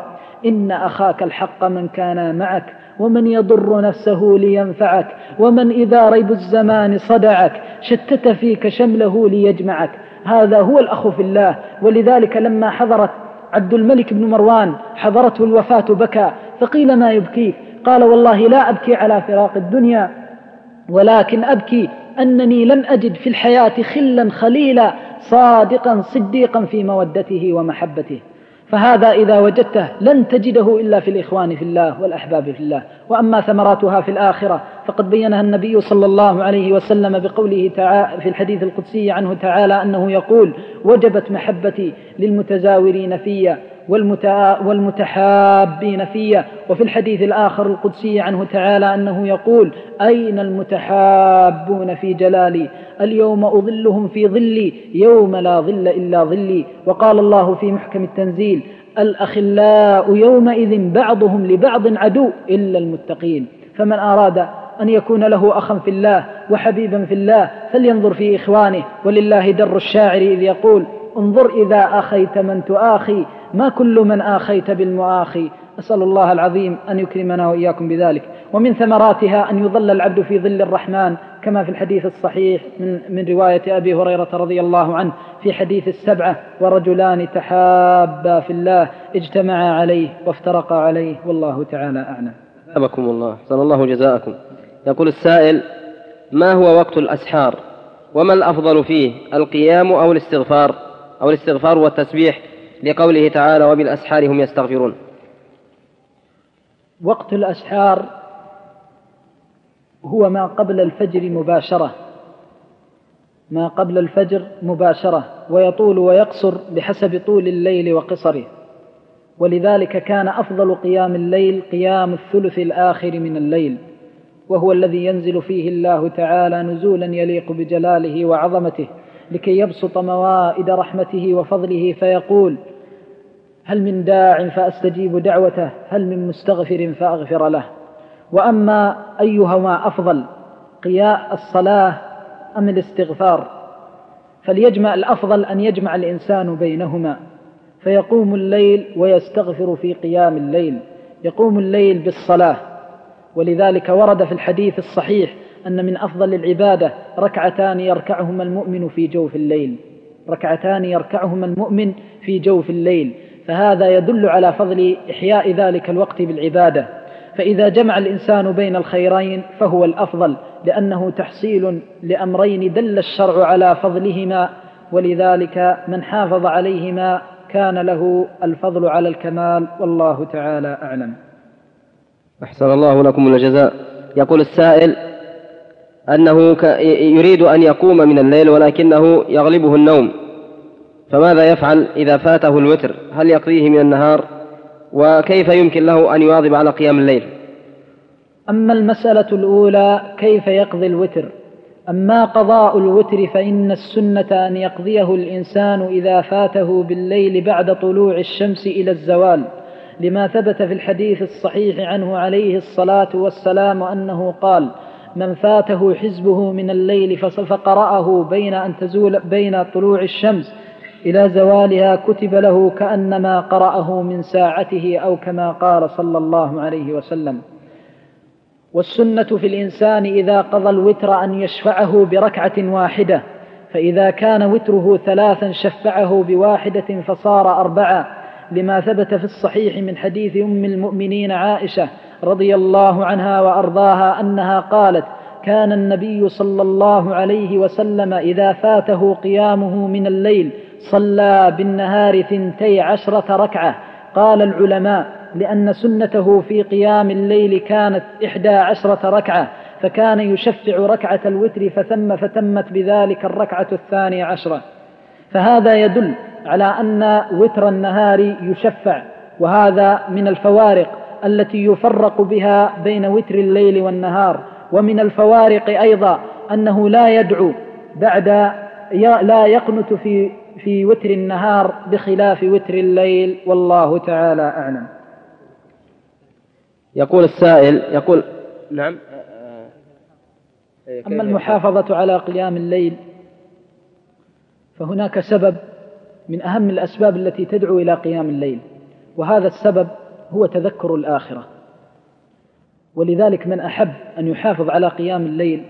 إن أخاك الحق من كان معك ومن يضر نفسه لينفعك ومن إذا ريب الزمان صدعك شتت فيك شمله ليجمعك. هذا هو الأخ في الله. ولذلك لما حضرت عبد الملك بن مروان حضرته الوفاة بكى فقيل ما يبكيك؟ قال والله لا أبكي على فراق الدنيا. ولكن أبكي أنني لم أجد في الحياة خلا خليلا صادقا صديقا في مودته ومحبته. فهذا إذا وجدته لن تجده إلا في الإخوان في الله والأحباب في الله. وأما ثمراتها في الآخرة فقد بينها النبي صلى الله عليه وسلم بقوله تعالى في الحديث القدسي عنه تعالى أنه يقول وجبت محبتي للمتزاورين في والمتحابين في وفي الحديث الآخر القدسي عنه تعالى أنه يقول أين المتحابون في جلالي؟ اليوم أظلهم في ظلي يوم لا ظل إلا ظلي. وقال الله في محكم التنزيل الأخلاء يومئذ بعضهم لبعض عدو إلا المتقين. فمن أراد أن يكون له أخا في الله وحبيبا في الله فلينظر في إخوانه. ولله در الشاعر إذ يقول انظر إذا أخيت من تؤاخي. ما كل من آخيت بالمؤاخي أسأل الله العظيم أن يكرمنا وإياكم بذلك. ومن ثمراتها أن يظل العبد في ظل الرحمن كما في الحديث الصحيح من, من رواية أبي هريرة رضي الله عنه في حديث السبعة ورجلان تحابا في الله اجتمعا عليه وافترقا عليه. والله تعالى أعلم. أبكم الله صلى الله جزاءكم. يقول السائل ما هو وقت الأسحار؟ وما الأفضل فيه القيام أو الاستغفار؟ أو الاستغفار والتسبيح لقوله تعالى وبالأسحار هم يستغفرون. وقت الأسحار هو ما قبل الفجر مباشرة. ما قبل الفجر مباشرة. ويطول ويقصر بحسب طول الليل وقصره. ولذلك كان أفضل قيام الليل قيام الثلث الآخر من الليل. وهو الذي ينزل فيه الله تعالى نزولا يليق بجلاله وعظمته لكي يبسط موائد رحمته وفضله فيقول هل من داع فأستجيب دعوته هل من مستغفر فأغفر له. وأما أيهما أفضل قياء الصلاة أم الاستغفار؟ فليجمع الأفضل أن يجمع الإنسان بينهما. فيقوم الليل ويستغفر في قيام الليل يقوم الليل بالصلاة. ولذلك ورد في الحديث الصحيح أن من أفضل العبادة ركعتان يركعهما المؤمن في جوف الليل. ركعتان يركعهما المؤمن في جوف الليل. فهذا يدل على فضل إحياء ذلك الوقت بالعبادة. فإذا جمع الإنسان بين الخيرين فهو الأفضل لأنه تحصيل لأمرين دل الشرع على فضلهما ولذلك من حافظ عليهما كان له الفضل على الكمال والله تعالى أعلم. أحسن الله لكم الجزاء. يقول السائل أنه يريد أن يقوم من الليل ولكنه يغلبه النوم. فماذا يفعل إذا فاته الوتر؟ هل يقضيه من النهار؟ وكيف يمكن له أن يواظب على قيام الليل؟ أما المسألة الأولى كيف يقضي الوتر؟ أما قضاء الوتر فإن السنة أن يقضيه الإنسان إذا فاته بالليل بعد طلوع الشمس إلى الزوال. لما ثبت في الحديث الصحيح عنه عليه الصلاة والسلام أنه قال من فاته حزبه من الليل فقرأه بين أن تزول بين طلوع الشمس إلى زوالها كتب له كأنما قرأه من ساعته أو كما قال صلى الله عليه وسلم. والسنة في الإنسان إذا قضى الوتر أن يشفعه بركعة واحدة فإذا كان وتره ثلاثا شفعه بواحدة فصار أربعة لما ثبت في الصحيح من حديث أم المؤمنين عائشة رضي الله عنها وأرضاها أنها قالت كان النبي صلى الله عليه وسلم إذا فاته قيامه من الليل صلى بالنهار ثنتي عشرة ركعة. قال العلماء لأن سنته في قيام الليل كانت إحدى عشرة ركعة فكان يشفع ركعة الوتر فثم فتمت بذلك الركعة الثانية عشرة. فهذا يدل على أن وتر النهار يشفع وهذا من الفوارق التي يفرق بها بين وتر الليل والنهار. ومن الفوارق أيضا أنه لا يدعو بعد لا يقنت في في وتر النهار بخلاف وتر الليل والله تعالى أعلم. يقول السائل يقول نعم. أما المحافظة على قيام الليل فهناك سبب من أهم الأسباب التي تدعو إلى قيام الليل وهذا السبب هو تذكر الآخرة. ولذلك من أحب أن يحافظ على قيام الليل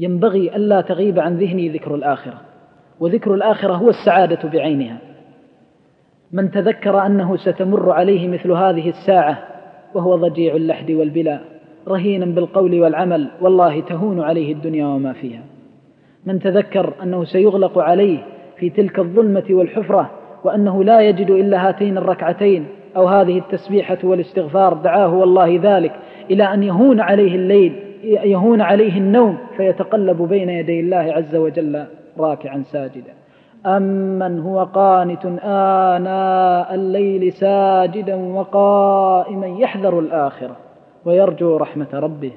ينبغي ألا تغيب عن ذهني ذكر الآخرة. وذكر الآخرة هو السعادة بعينها. من تذكر أنه ستمر عليه مثل هذه الساعة وهو ضجيع اللحد والبلا رهينا بالقول والعمل والله تهون عليه الدنيا وما فيها. من تذكر أنه سيغلق عليه في تلك الظلمة والحفرة وأنه لا يجد إلا هاتين الركعتين أو هذه التسبيحة والاستغفار دعاه والله ذلك إلى أن يهون عليه الليل يهون عليه النوم فيتقلب بين يدي الله عز وجل. راكعا ساجدا. أمن هو قانت آناء الليل ساجدا وقائما يحذر الآخرة ويرجو رحمة ربه.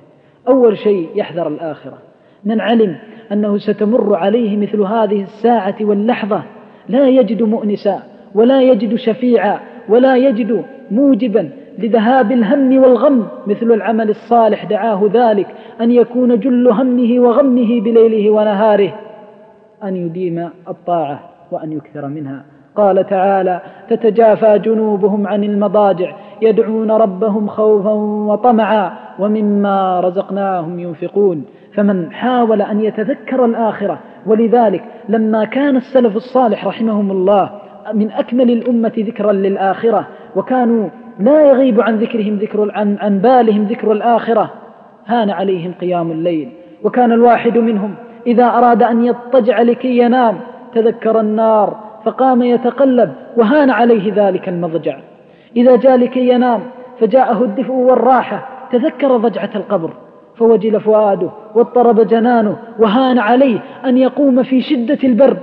أول شيء يحذر الآخرة. من علم أنه ستمر عليه مثل هذه الساعة واللحظة. لا يجد مؤنسا ولا يجد شفيعا ولا يجد موجبا لذهاب الهم والغم مثل العمل الصالح. دعاه ذلك أن يكون جل همه وغمه بليله ونهاره. أن يديم الطاعة وأن يكثر منها. قال تعالى تتجافى جنوبهم عن المضاجع يدعون ربهم خوفا وطمعا ومما رزقناهم ينفقون. فمن حاول أن يتذكر الآخرة ولذلك لما كان السلف الصالح رحمهم الله من أكمل الأمة ذكرا للآخرة وكانوا لا يغيب عن ذكرهم ذكر عن, عن بالهم ذكر الآخرة هان عليهم قيام الليل. وكان الواحد منهم إذا أراد أن يضطجع لكي ينام تذكر النار فقام يتقلب وهان عليه ذلك المضجع. إذا جاء لكي ينام فجاءه الدفء والراحة تذكر ضجعة القبر. فوجل فؤاده واضطرب جنانه وهان عليه أن يقوم في شدة البرد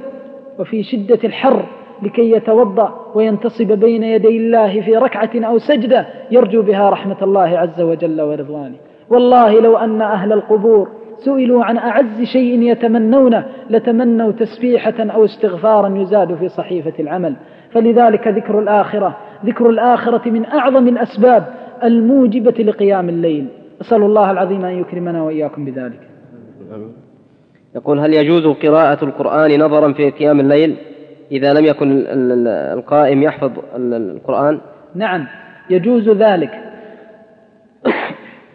وفي شدة الحر لكي يتوضأ وينتصب بين يدي الله في ركعة أو سجدة يرجو بها رحمة الله عز وجل ورضوانه. والله لو أن أهل القبور سئلوا عن أعز شيء يتمنونه لتمنوا تسبيحة أو استغفارا يزاد في صحيفة العمل. فلذلك ذكر الآخرة ذكر الآخرة من أعظم الأسباب الموجبة لقيام الليل. أسأل الله العظيم أن يكرمنا وإياكم بذلك. يقول هل يجوز قراءة القرآن نظرا في قيام الليل؟ إذا لم يكن القائم يحفظ القرآن؟ نعم يجوز ذلك.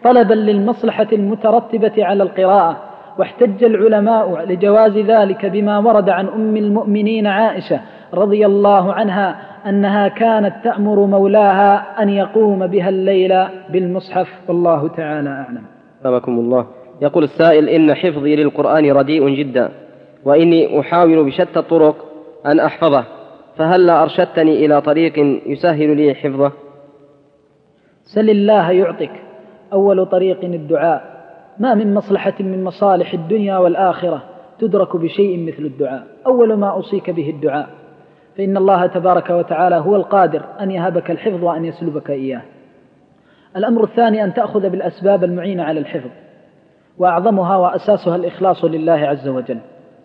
طلبا للمصلحة المترتبة على القراءة واحتج العلماء لجواز ذلك بما ورد عن أم المؤمنين عائشة رضي الله عنها أنها كانت تأمر مولاها أن يقوم بها الليل بالمصحف. والله تعالى أعلم. سبكم الله. يقول السائل إن حفظي للقرآن رديء جدا وإني أحاول بشتى الطرق أن أحفظه فهل أرشدتني إلى طريق يسهل لي حفظه؟ سل الله يعطك أول طريق الدعاء. ما من مصلحة من مصالح الدنيا والآخرة تدرك بشيء مثل الدعاء. أول ما أوصيك به الدعاء. فإن الله تبارك وتعالى هو القادر أن يهبك الحفظ وأن يسلبك إياه. الأمر الثاني أن تأخذ بالأسباب المعينة على الحفظ. وأعظمها وأساسها الإخلاص لله عز وجل.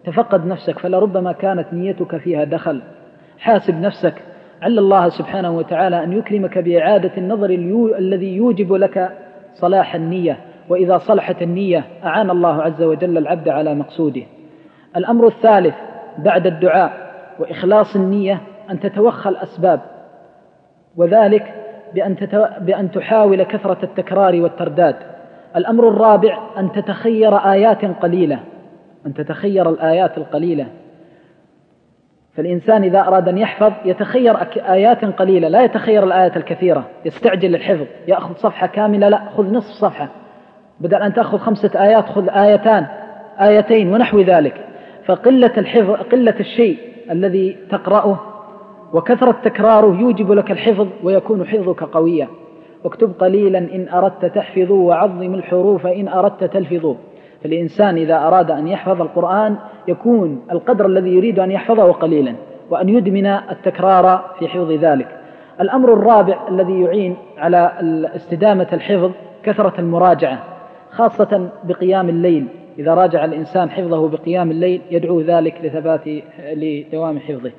تفقد نفسك فلربما كانت نيتك فيها دخل. حاسب نفسك. عل الله سبحانه وتعالى أن يكرمك بإعادة النظر الذي يوجب لك صلاح النية وإذا صلحت النية أعان الله عز وجل العبد على مقصوده. الأمر الثالث بعد الدعاء وإخلاص النية أن تتوخى الأسباب وذلك بأن, تتو... بأن تحاول كثرة التكرار والترداد. الأمر الرابع أن تتخير آيات قليلة أن تتخير الآيات القليلة. فالإنسان إذا أراد أن يحفظ يتخير آيات قليلة لا يتخير الآيات الكثيرة. يستعجل الحفظ يأخذ صفحة كاملة لا خذ نصف صفحة. بدل أن تأخذ خمسة آيات خذ آيتان آيتين ونحو ذلك. فقلة الحفظ قلة الشيء الذي تقرأه وكثرة تكراره يوجب لك الحفظ ويكون حفظك قويا. واكتب قليلا إن أردت تحفظ وعظم الحروف إن أردت تلفظ فالإنسان إذا أراد أن يحفظ القرآن يكون القدر الذي يريد أن يحفظه قليلا وأن يدمن التكرار في حفظ ذلك. الأمر الرابع الذي يعين على استدامة الحفظ كثرة المراجعة خاصة بقيام الليل. إذا راجع الإنسان حفظه بقيام الليل يدعو ذلك لثبات لدوام حفظه.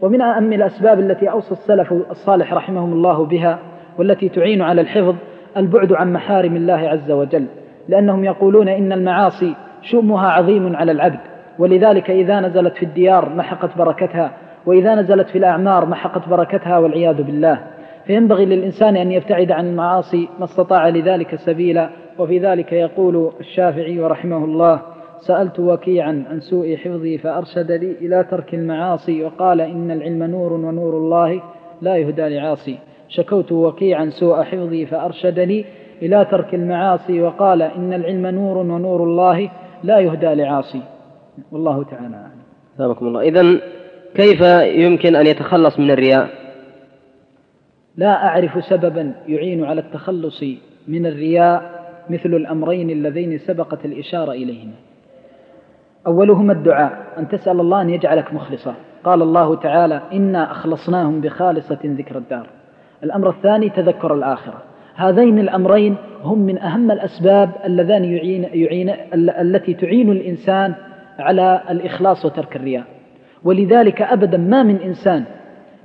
ومن أهم الأسباب التي أوصى السلف الصالح رحمهم الله بها والتي تعين على الحفظ البعد عن محارم الله عز وجل. لأنهم يقولون إن المعاصي شؤمها عظيم على العبد ولذلك إذا نزلت في الديار محقت بركتها وإذا نزلت في الأعمار محقت بركتها والعياذ بالله. فينبغي للإنسان أن يبتعد عن المعاصي ما استطاع لذلك سبيلا وفي ذلك يقول الشافعي ورحمه الله سألت وكيعا عن سوء حفظي فأرشد لي إلى ترك المعاصي وقال إن العلم نور ونور الله لا يهدى لعاصي. شكوت وكيعا سوء حفظي فأرشدني إلى ترك المعاصي وقال إن العلم نور ونور الله لا يهدى لعاصي. والله تعالى أعلم. الله. إذا كيف يمكن أن يتخلص من الرياء؟ لا أعرف سببا يعين على التخلص من الرياء مثل الأمرين اللذين سبقت الإشارة إليهما. أولهما الدعاء أن تسأل الله أن يجعلك مخلصا. قال الله تعالى إنا أخلصناهم بخالصة ذكر الدار. الأمر الثاني تذكر الآخرة. هذين الأمرين هم من أهم الأسباب اللذان يعين, يعين التي تعين الإنسان على الإخلاص وترك الرياء. ولذلك أبدا ما من إنسان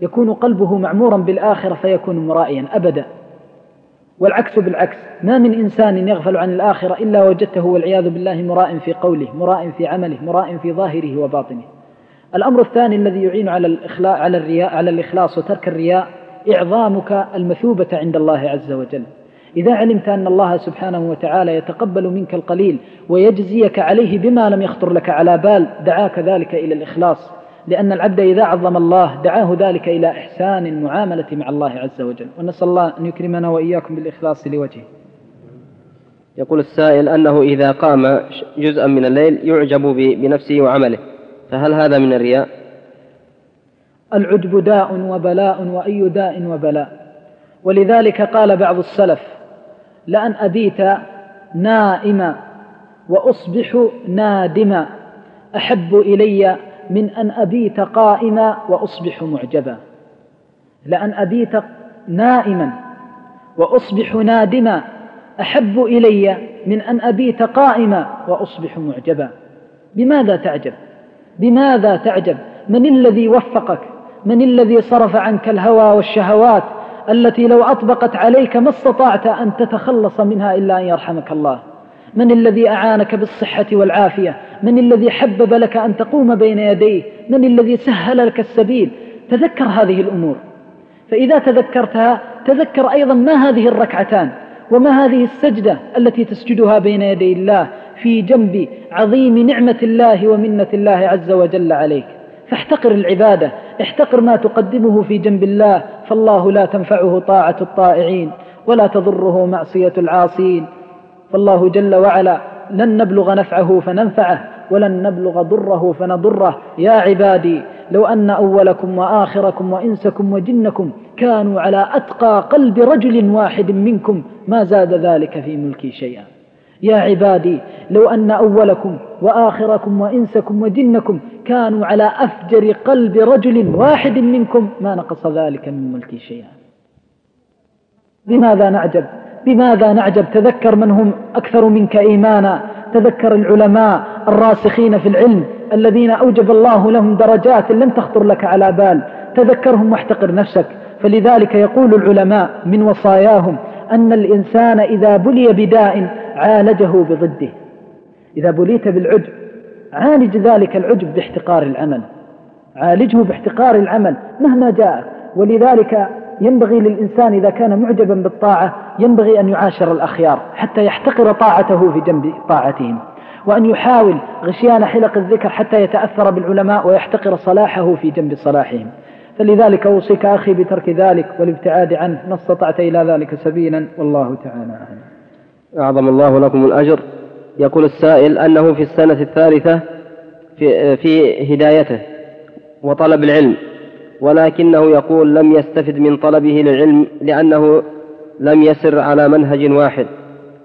يكون قلبه معمورا بالآخرة فيكون مرائيا أبدا. والعكس بالعكس ما من إنسان يغفل عن الآخرة إلا وجدته والعياذ بالله مراء في قوله مراء في عمله مراء في ظاهره وباطنه. الأمر الثاني الذي يعين على الإخلاء على الرياء على الإخلاص وترك الرياء إعظامك المثوبة عند الله عز وجل. إذا علمت أن الله سبحانه وتعالى يتقبل منك القليل ويجزيك عليه بما لم يخطر لك على بال دعاك ذلك إلى الإخلاص. لأن العبد إذا عظم الله دعاه ذلك إلى إحسان المعاملة مع الله عز وجل. ونسأل الله أن يكرمنا وإياكم بالإخلاص لوجهه. يقول السائل أنه إذا قام جزءا من الليل يعجب بنفسه وعمله. فهل هذا من الرياء؟ العجب داء وبلاء وأي داء وبلاء. ولذلك قال بعض السلف لأن أبيت نائما وأصبح نادما أحب إلي من أن أبيت قائما وأصبح معجبا. لأن أبيت نائما وأصبح نادما أحب إلي من أن أبيت قائما وأصبح معجبا. بماذا تعجب؟ بماذا تعجب؟ من الذي وفقك؟ من الذي صرف عنك الهوى والشهوات التي لو أطبقت عليك ما استطعت أن تتخلص منها إلا أن يرحمك الله. من الذي أعانك بالصحة والعافية؟ من الذي حبب لك أن تقوم بين يديه؟ من الذي سهل لك السبيل؟ تذكر هذه الأمور. فإذا تذكرتها تذكر أيضا ما هذه الركعتان وما هذه السجدة التي تسجدها بين يدي الله في جنب عظيم نعمة الله ومنة الله عز وجل عليك. فاحتقر العبادة احتقر ما تقدمه في جنب الله فالله لا تنفعه طاعة الطائعين ولا تضره معصية العاصين. فالله جل وعلا لن نبلغ نفعه فننفعه ولن نبلغ ضره فنضره. يا عبادي لو أن أولكم وآخركم وإنسكم وجنكم كانوا على أتقى قلب رجل واحد منكم ما زاد ذلك في ملكي شيئا. يا عبادي لو أن أولكم وآخركم وإنسكم وجنكم كانوا على أفجر قلب رجل واحد منكم ما نقص ذلك من ملكي شيئا. لماذا نعجب؟ بماذا نعجب؟ تذكر من هم أكثر منك إيمانا؟ تذكر العلماء الراسخين في العلم الذين أوجب الله لهم درجات لم تخطر لك على بال. تذكرهم واحتقر نفسك. فلذلك يقول العلماء من وصاياهم أن الإنسان إذا بلي بداء عالجه بضده. إذا بليت بالعجب عالج ذلك العجب باحتقار العمل عالجه باحتقار العمل مهما جاء ولذلك ينبغي للإنسان إذا كان معجبا بالطاعة ينبغي أن يعاشر الأخيار حتى يحتقر طاعته في جنب طاعتهم. وأن يحاول غشيان حلق الذكر حتى يتأثر بالعلماء ويحتقر صلاحه في جنب صلاحهم. فلذلك أوصيك أخي بترك ذلك والابتعاد عنه ما استطعت إلى ذلك سبيلا والله تعالى أعلم. أعظم الله لكم الأجر. يقول السائل أنه في السنة الثالثة في, في هدايته وطلب العلم ولكنه يقول لم يستفد من طلبه للعلم لأنه لم يسر على منهج واحد.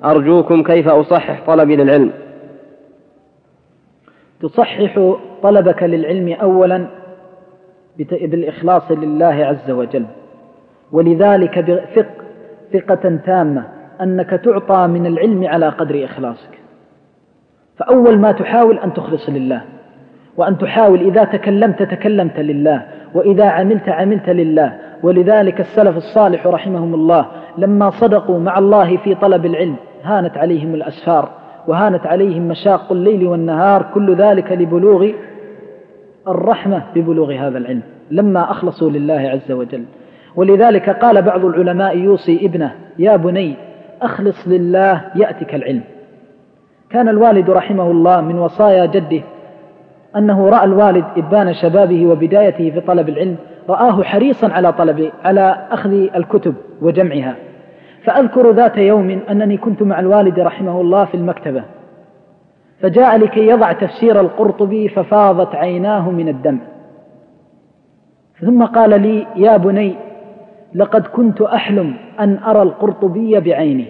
أرجوكم كيف أصحح طلبي للعلم؟ تصحح طلبك للعلم أولا بالإخلاص لله عز وجل ولذلك بثق ثقة تامة. أنك تعطى من العلم على قدر إخلاصك. فأول ما تحاول أن تخلص لله وأن تحاول إذا تكلمت تكلمت لله وإذا عملت عملت لله. ولذلك السلف الصالح رحمهم الله لما صدقوا مع الله في طلب العلم هانت عليهم الأسفار وهانت عليهم مشاق الليل والنهار كل ذلك لبلوغ الرحمة ببلوغ هذا العلم لما أخلصوا لله عز وجل. ولذلك قال بعض العلماء يوصي ابنه يا بني أخلص لله يأتك العلم. كان الوالد رحمه الله من وصايا جده أنه رأى الوالد إبان شبابه وبدايته في طلب العلم رآه حريصا على طلب على أخذ الكتب وجمعها. فأذكر ذات يوم أنني كنت مع الوالد رحمه الله في المكتبة. فجاء لكي يضع تفسير القرطبي ففاضت عيناه من الدمع. ثم قال لي يا بني لقد كنت أحلم أن أرى القرطبي بعيني.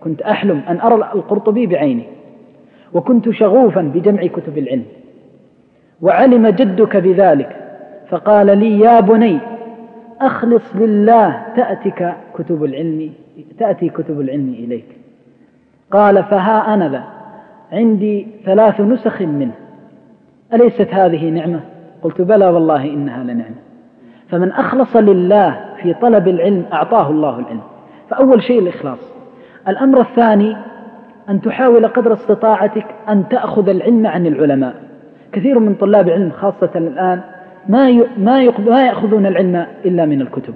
كنت أحلم أن أرى القرطبي بعيني. وكنت شغوفا بجمع كتب العلم. وعلم جدك بذلك. فقال لي يا بني أخلص لله تأتك كتب العلم تأتي كتب العلم إليك. قال فها أنا ذا عندي ثلاث نسخ منه. أليست هذه نعمة؟ قلت بلى والله إنها لنعمة. فمن أخلص لله في طلب العلم أعطاه الله العلم. فأول شيء الإخلاص. الأمر الثاني أن تحاول قدر استطاعتك أن تأخذ العلم عن العلماء. كثير من طلاب العلم خاصة الآن ما ما يأخذون العلم إلا من الكتب.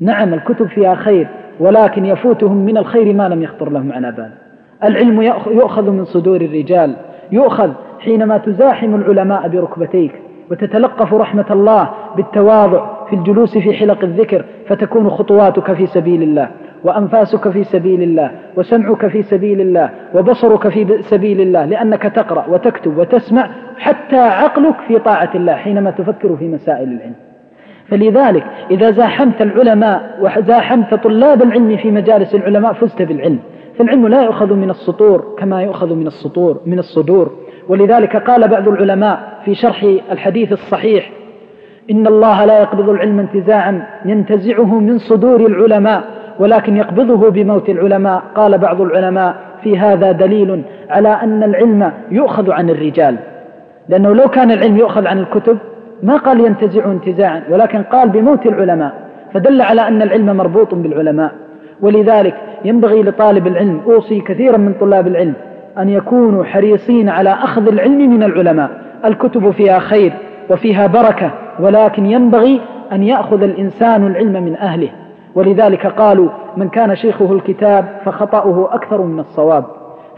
نعم الكتب فيها خير ولكن يفوتهم من الخير ما لم يخطر لهم على بال. العلم يؤخذ من صدور الرجال. يؤخذ حينما تزاحم العلماء بركبتيك وتتلقف رحمة الله بالتواضع في الجلوس في حلق الذكر فتكون خطواتك في سبيل الله وأنفاسك في سبيل الله وسمعك في سبيل الله وبصرك في سبيل الله لأنك تقرأ وتكتب وتسمع حتى عقلك في طاعة الله حينما تفكر في مسائل العلم. فلذلك إذا زاحمت العلماء وزاحمت طلاب العلم في مجالس العلماء فزت بالعلم. فالعلم لا يؤخذ من السطور كما يؤخذ من السطور من الصدور. ولذلك قال بعض العلماء في شرح الحديث الصحيح إن الله لا يقبض العلم انتزاعا ينتزعه من صدور العلماء ولكن يقبضه بموت العلماء. قال بعض العلماء في هذا دليل على أن العلم يؤخذ عن الرجال. لأنه لو كان العلم يؤخذ عن الكتب ما قال ينتزع انتزاعا ولكن قال بموت العلماء. فدل على أن العلم مربوط بالعلماء. ولذلك ينبغي لطالب العلم أوصي كثيرا من طلاب العلم أن يكونوا حريصين على أخذ العلم من العلماء. الكتب فيها خير وفيها بركة ولكن ينبغي أن يأخذ الإنسان العلم من أهله. ولذلك قالوا من كان شيخه الكتاب فخطأه أكثر من الصواب.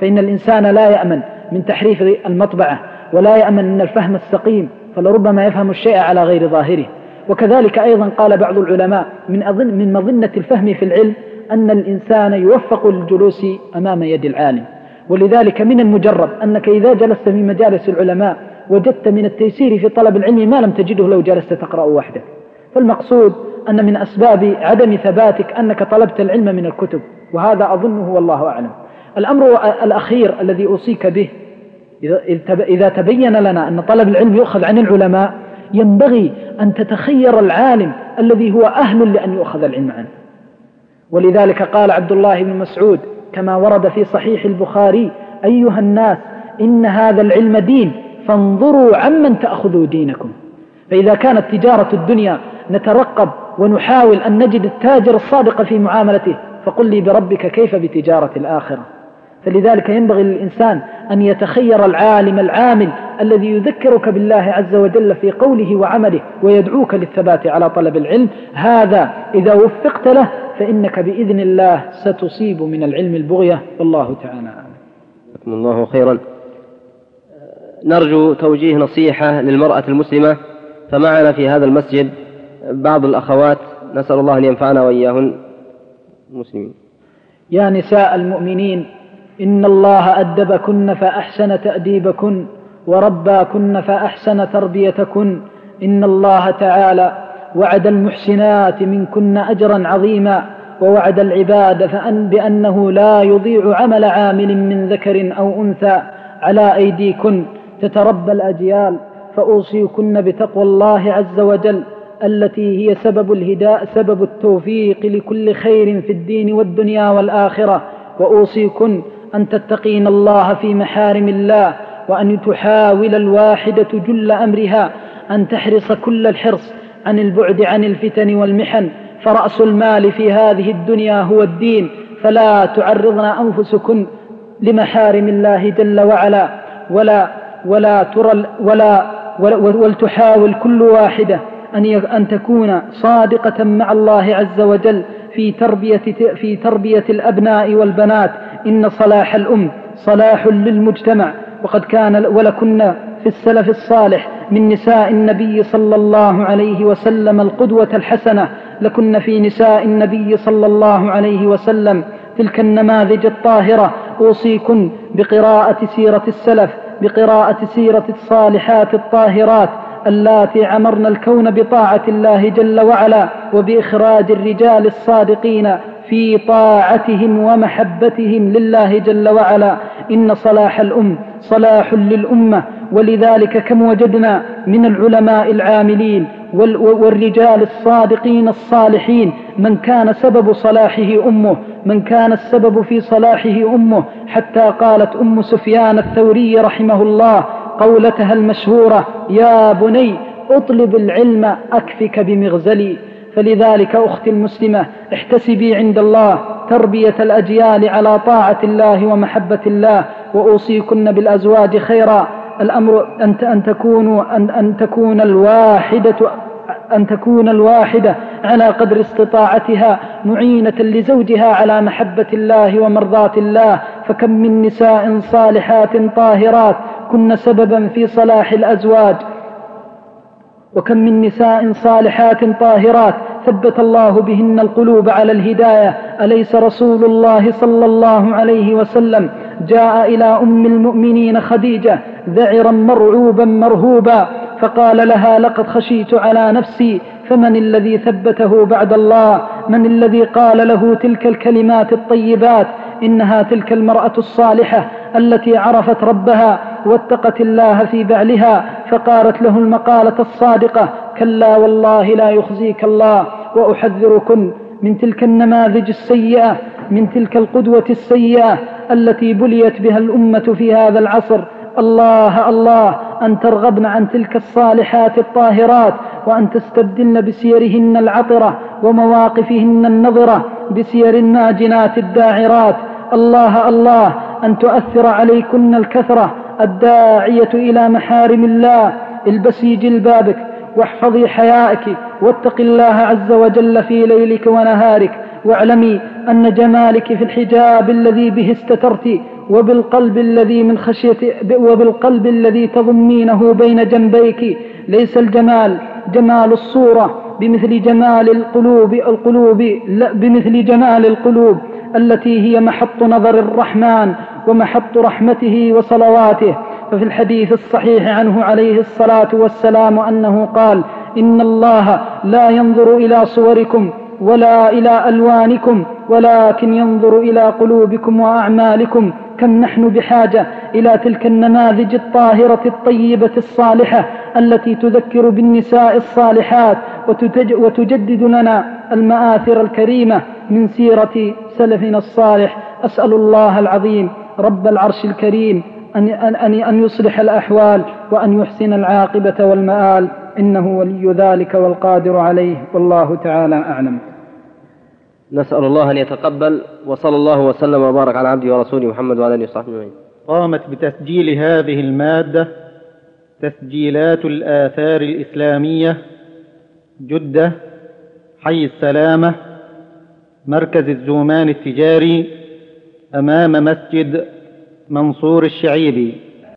فإن الإنسان لا يأمن من تحريف المطبعة ولا يأمن من الفهم السقيم فلربما يفهم الشيء على غير ظاهره. وكذلك أيضا قال بعض العلماء من, أظن من مظنة الفهم في العلم أن الإنسان يوفق للجلوس أمام يد العالم. ولذلك من المجرب أنك إذا جلست في مجالس العلماء وجدت من التيسير في طلب العلم ما لم تجده لو جلست تقرأ وحدك. فالمقصود أن من أسباب عدم ثباتك أنك طلبت العلم من الكتب وهذا أظنه والله أعلم. الأمر الأخير الذي أوصيك به إذا تبين لنا أن طلب العلم يؤخذ عن العلماء ينبغي أن تتخير العالم الذي هو أهل لأن يؤخذ العلم عنه. ولذلك قال عبد الله بن مسعود كما ورد في صحيح البخاري أيها الناس إن هذا العلم دين. فانظروا عمن تأخذوا دينكم. فإذا كانت تجارة الدنيا نترقب ونحاول أن نجد التاجر الصادق في معاملته فقل لي بربك كيف بتجارة الآخرة؟ فلذلك ينبغي للإنسان أن يتخير العالم العامل الذي يذكرك بالله عز وجل في قوله وعمله ويدعوك للثبات على طلب العلم. هذا إذا وفقت له فإنك بإذن الله ستصيب من العلم البغية. والله تعالى أعلم. الله خيرا. نرجو توجيه نصيحة للمرأة المسلمة فمعنا في هذا المسجد بعض الأخوات نسأل الله أن ينفعنا وإياهن المسلمين. يا نساء المؤمنين إن الله أدبكن فأحسن تأديبكن ورباكن فأحسن تربيتكن. إن الله تعالى وعد المحسنات منكن أجرا عظيما ووعد العباد فأن بأنه لا يضيع عمل عامل من ذكر أو أنثى على أيديكن. تتربى الأجيال فأوصيكن بتقوى الله عز وجل التي هي سبب الهداء سبب التوفيق لكل خير في الدين والدنيا والآخرة. وأوصيكن أن تتقين الله في محارم الله وأن تحاول الواحدة جل أمرها أن تحرص كل الحرص عن البعد عن الفتن والمحن. فرأس المال في هذه الدنيا هو الدين. فلا تعرضن أنفسكن لمحارم الله جل وعلا ولا ولا ترى ولا ولتحاول كل واحدة أن أن تكون صادقة مع الله عز وجل في تربية في تربية الأبناء والبنات. إن صلاح الأم صلاح للمجتمع. وقد كان ولكن في السلف الصالح من نساء النبي صلى الله عليه وسلم القدوة الحسنة. لكن في نساء النبي صلى الله عليه وسلم تلك النماذج الطاهرة. أوصيكن بقراءة سيرة السلف. بقراءة سيرة الصالحات الطاهرات اللاتي عمرن الكون بطاعة الله جل وعلا وبإخراج الرجال الصادقين في طاعتهم ومحبتهم لله جل وعلا. إن صلاح الأم صلاح للأمة. ولذلك كم وجدنا من العلماء العاملين والرجال الصادقين الصالحين من كان سبب صلاحه أمه من كان السبب في صلاحه أمه حتى قالت أم سفيان الثوري رحمه الله قولتها المشهورة يا بني أطلب العلم أكفك بمغزلي. فلذلك أختي المسلمة احتسبي عند الله تربية الأجيال على طاعة الله ومحبة الله وأوصيكن بالأزواج خيرا. الأمر أن أن تكونوا أن أن تكون الواحدة أن تكون الواحدة على قدر استطاعتها معينة لزوجها على محبة الله ومرضاة الله. فكم من نساء صالحات طاهرات كن سببا في صلاح الأزواج. وكم من نساء صالحات طاهرات ثبت الله بهن القلوب على الهداية أليس رسول الله صلى الله عليه وسلم؟ جاء إلى أم المؤمنين خديجة ذعرا مرعوبا مرهوبا فقال لها لقد خشيت على نفسي فمن الذي ثبته بعد الله؟ من الذي قال له تلك الكلمات الطيبات؟ إنها تلك المرأة الصالحة التي عرفت ربها واتقت الله في بعلها فقالت له المقالة الصادقة كلا والله لا يخزيك الله. وأحذركن من تلك النماذج السيئة من تلك القدوة السيئة التي بليت بها الأمة في هذا العصر. الله الله أن ترغبن عن تلك الصالحات الطاهرات وأن تستبدلن بسيرهن العطرة ومواقفهن النظرة بسير الناجنات الداعرات. الله الله أن تؤثر عليكن الكثرة الداعية إلى محارم الله. البسي جلبابك واحفظي حيائك واتق الله عز وجل في ليلك ونهارك واعلمي أن جمالك في الحجاب الذي به استترت وبالقلب الذي من خشية وبالقلب الذي تضمينه بين جنبيك ليس الجمال جمال الصورة بمثل جمال القلوب القلوب لا بمثل جمال القلوب التي هي محط نظر الرحمن ومحط رحمته وصلواته. ففي الحديث الصحيح عنه عليه الصلاة والسلام أنه قال إن الله لا ينظر إلى صوركم ولا إلى ألوانكم ولكن ينظر إلى قلوبكم وأعمالكم كم نحن بحاجة إلى تلك النماذج الطاهرة الطيبة الصالحة التي تذكر بالنساء الصالحات وتجدد لنا المآثر الكريمة من سيرة سلفنا الصالح. أسأل الله العظيم رب العرش الكريم أن, أن, أن يصلح الأحوال وأن يحسن العاقبة والمآل. إنه ولي ذلك والقادر عليه والله تعالى أعلم. نسأل الله أن يتقبل وصلى الله وسلم وبارك على عبده ورسوله محمد وعلى آله وصحبه أجمعين. قامت بتسجيل هذه المادة تسجيلات الآثار الإسلامية جدة حي السلامة مركز الزومان التجاري أمام مسجد منصور الشعيبي.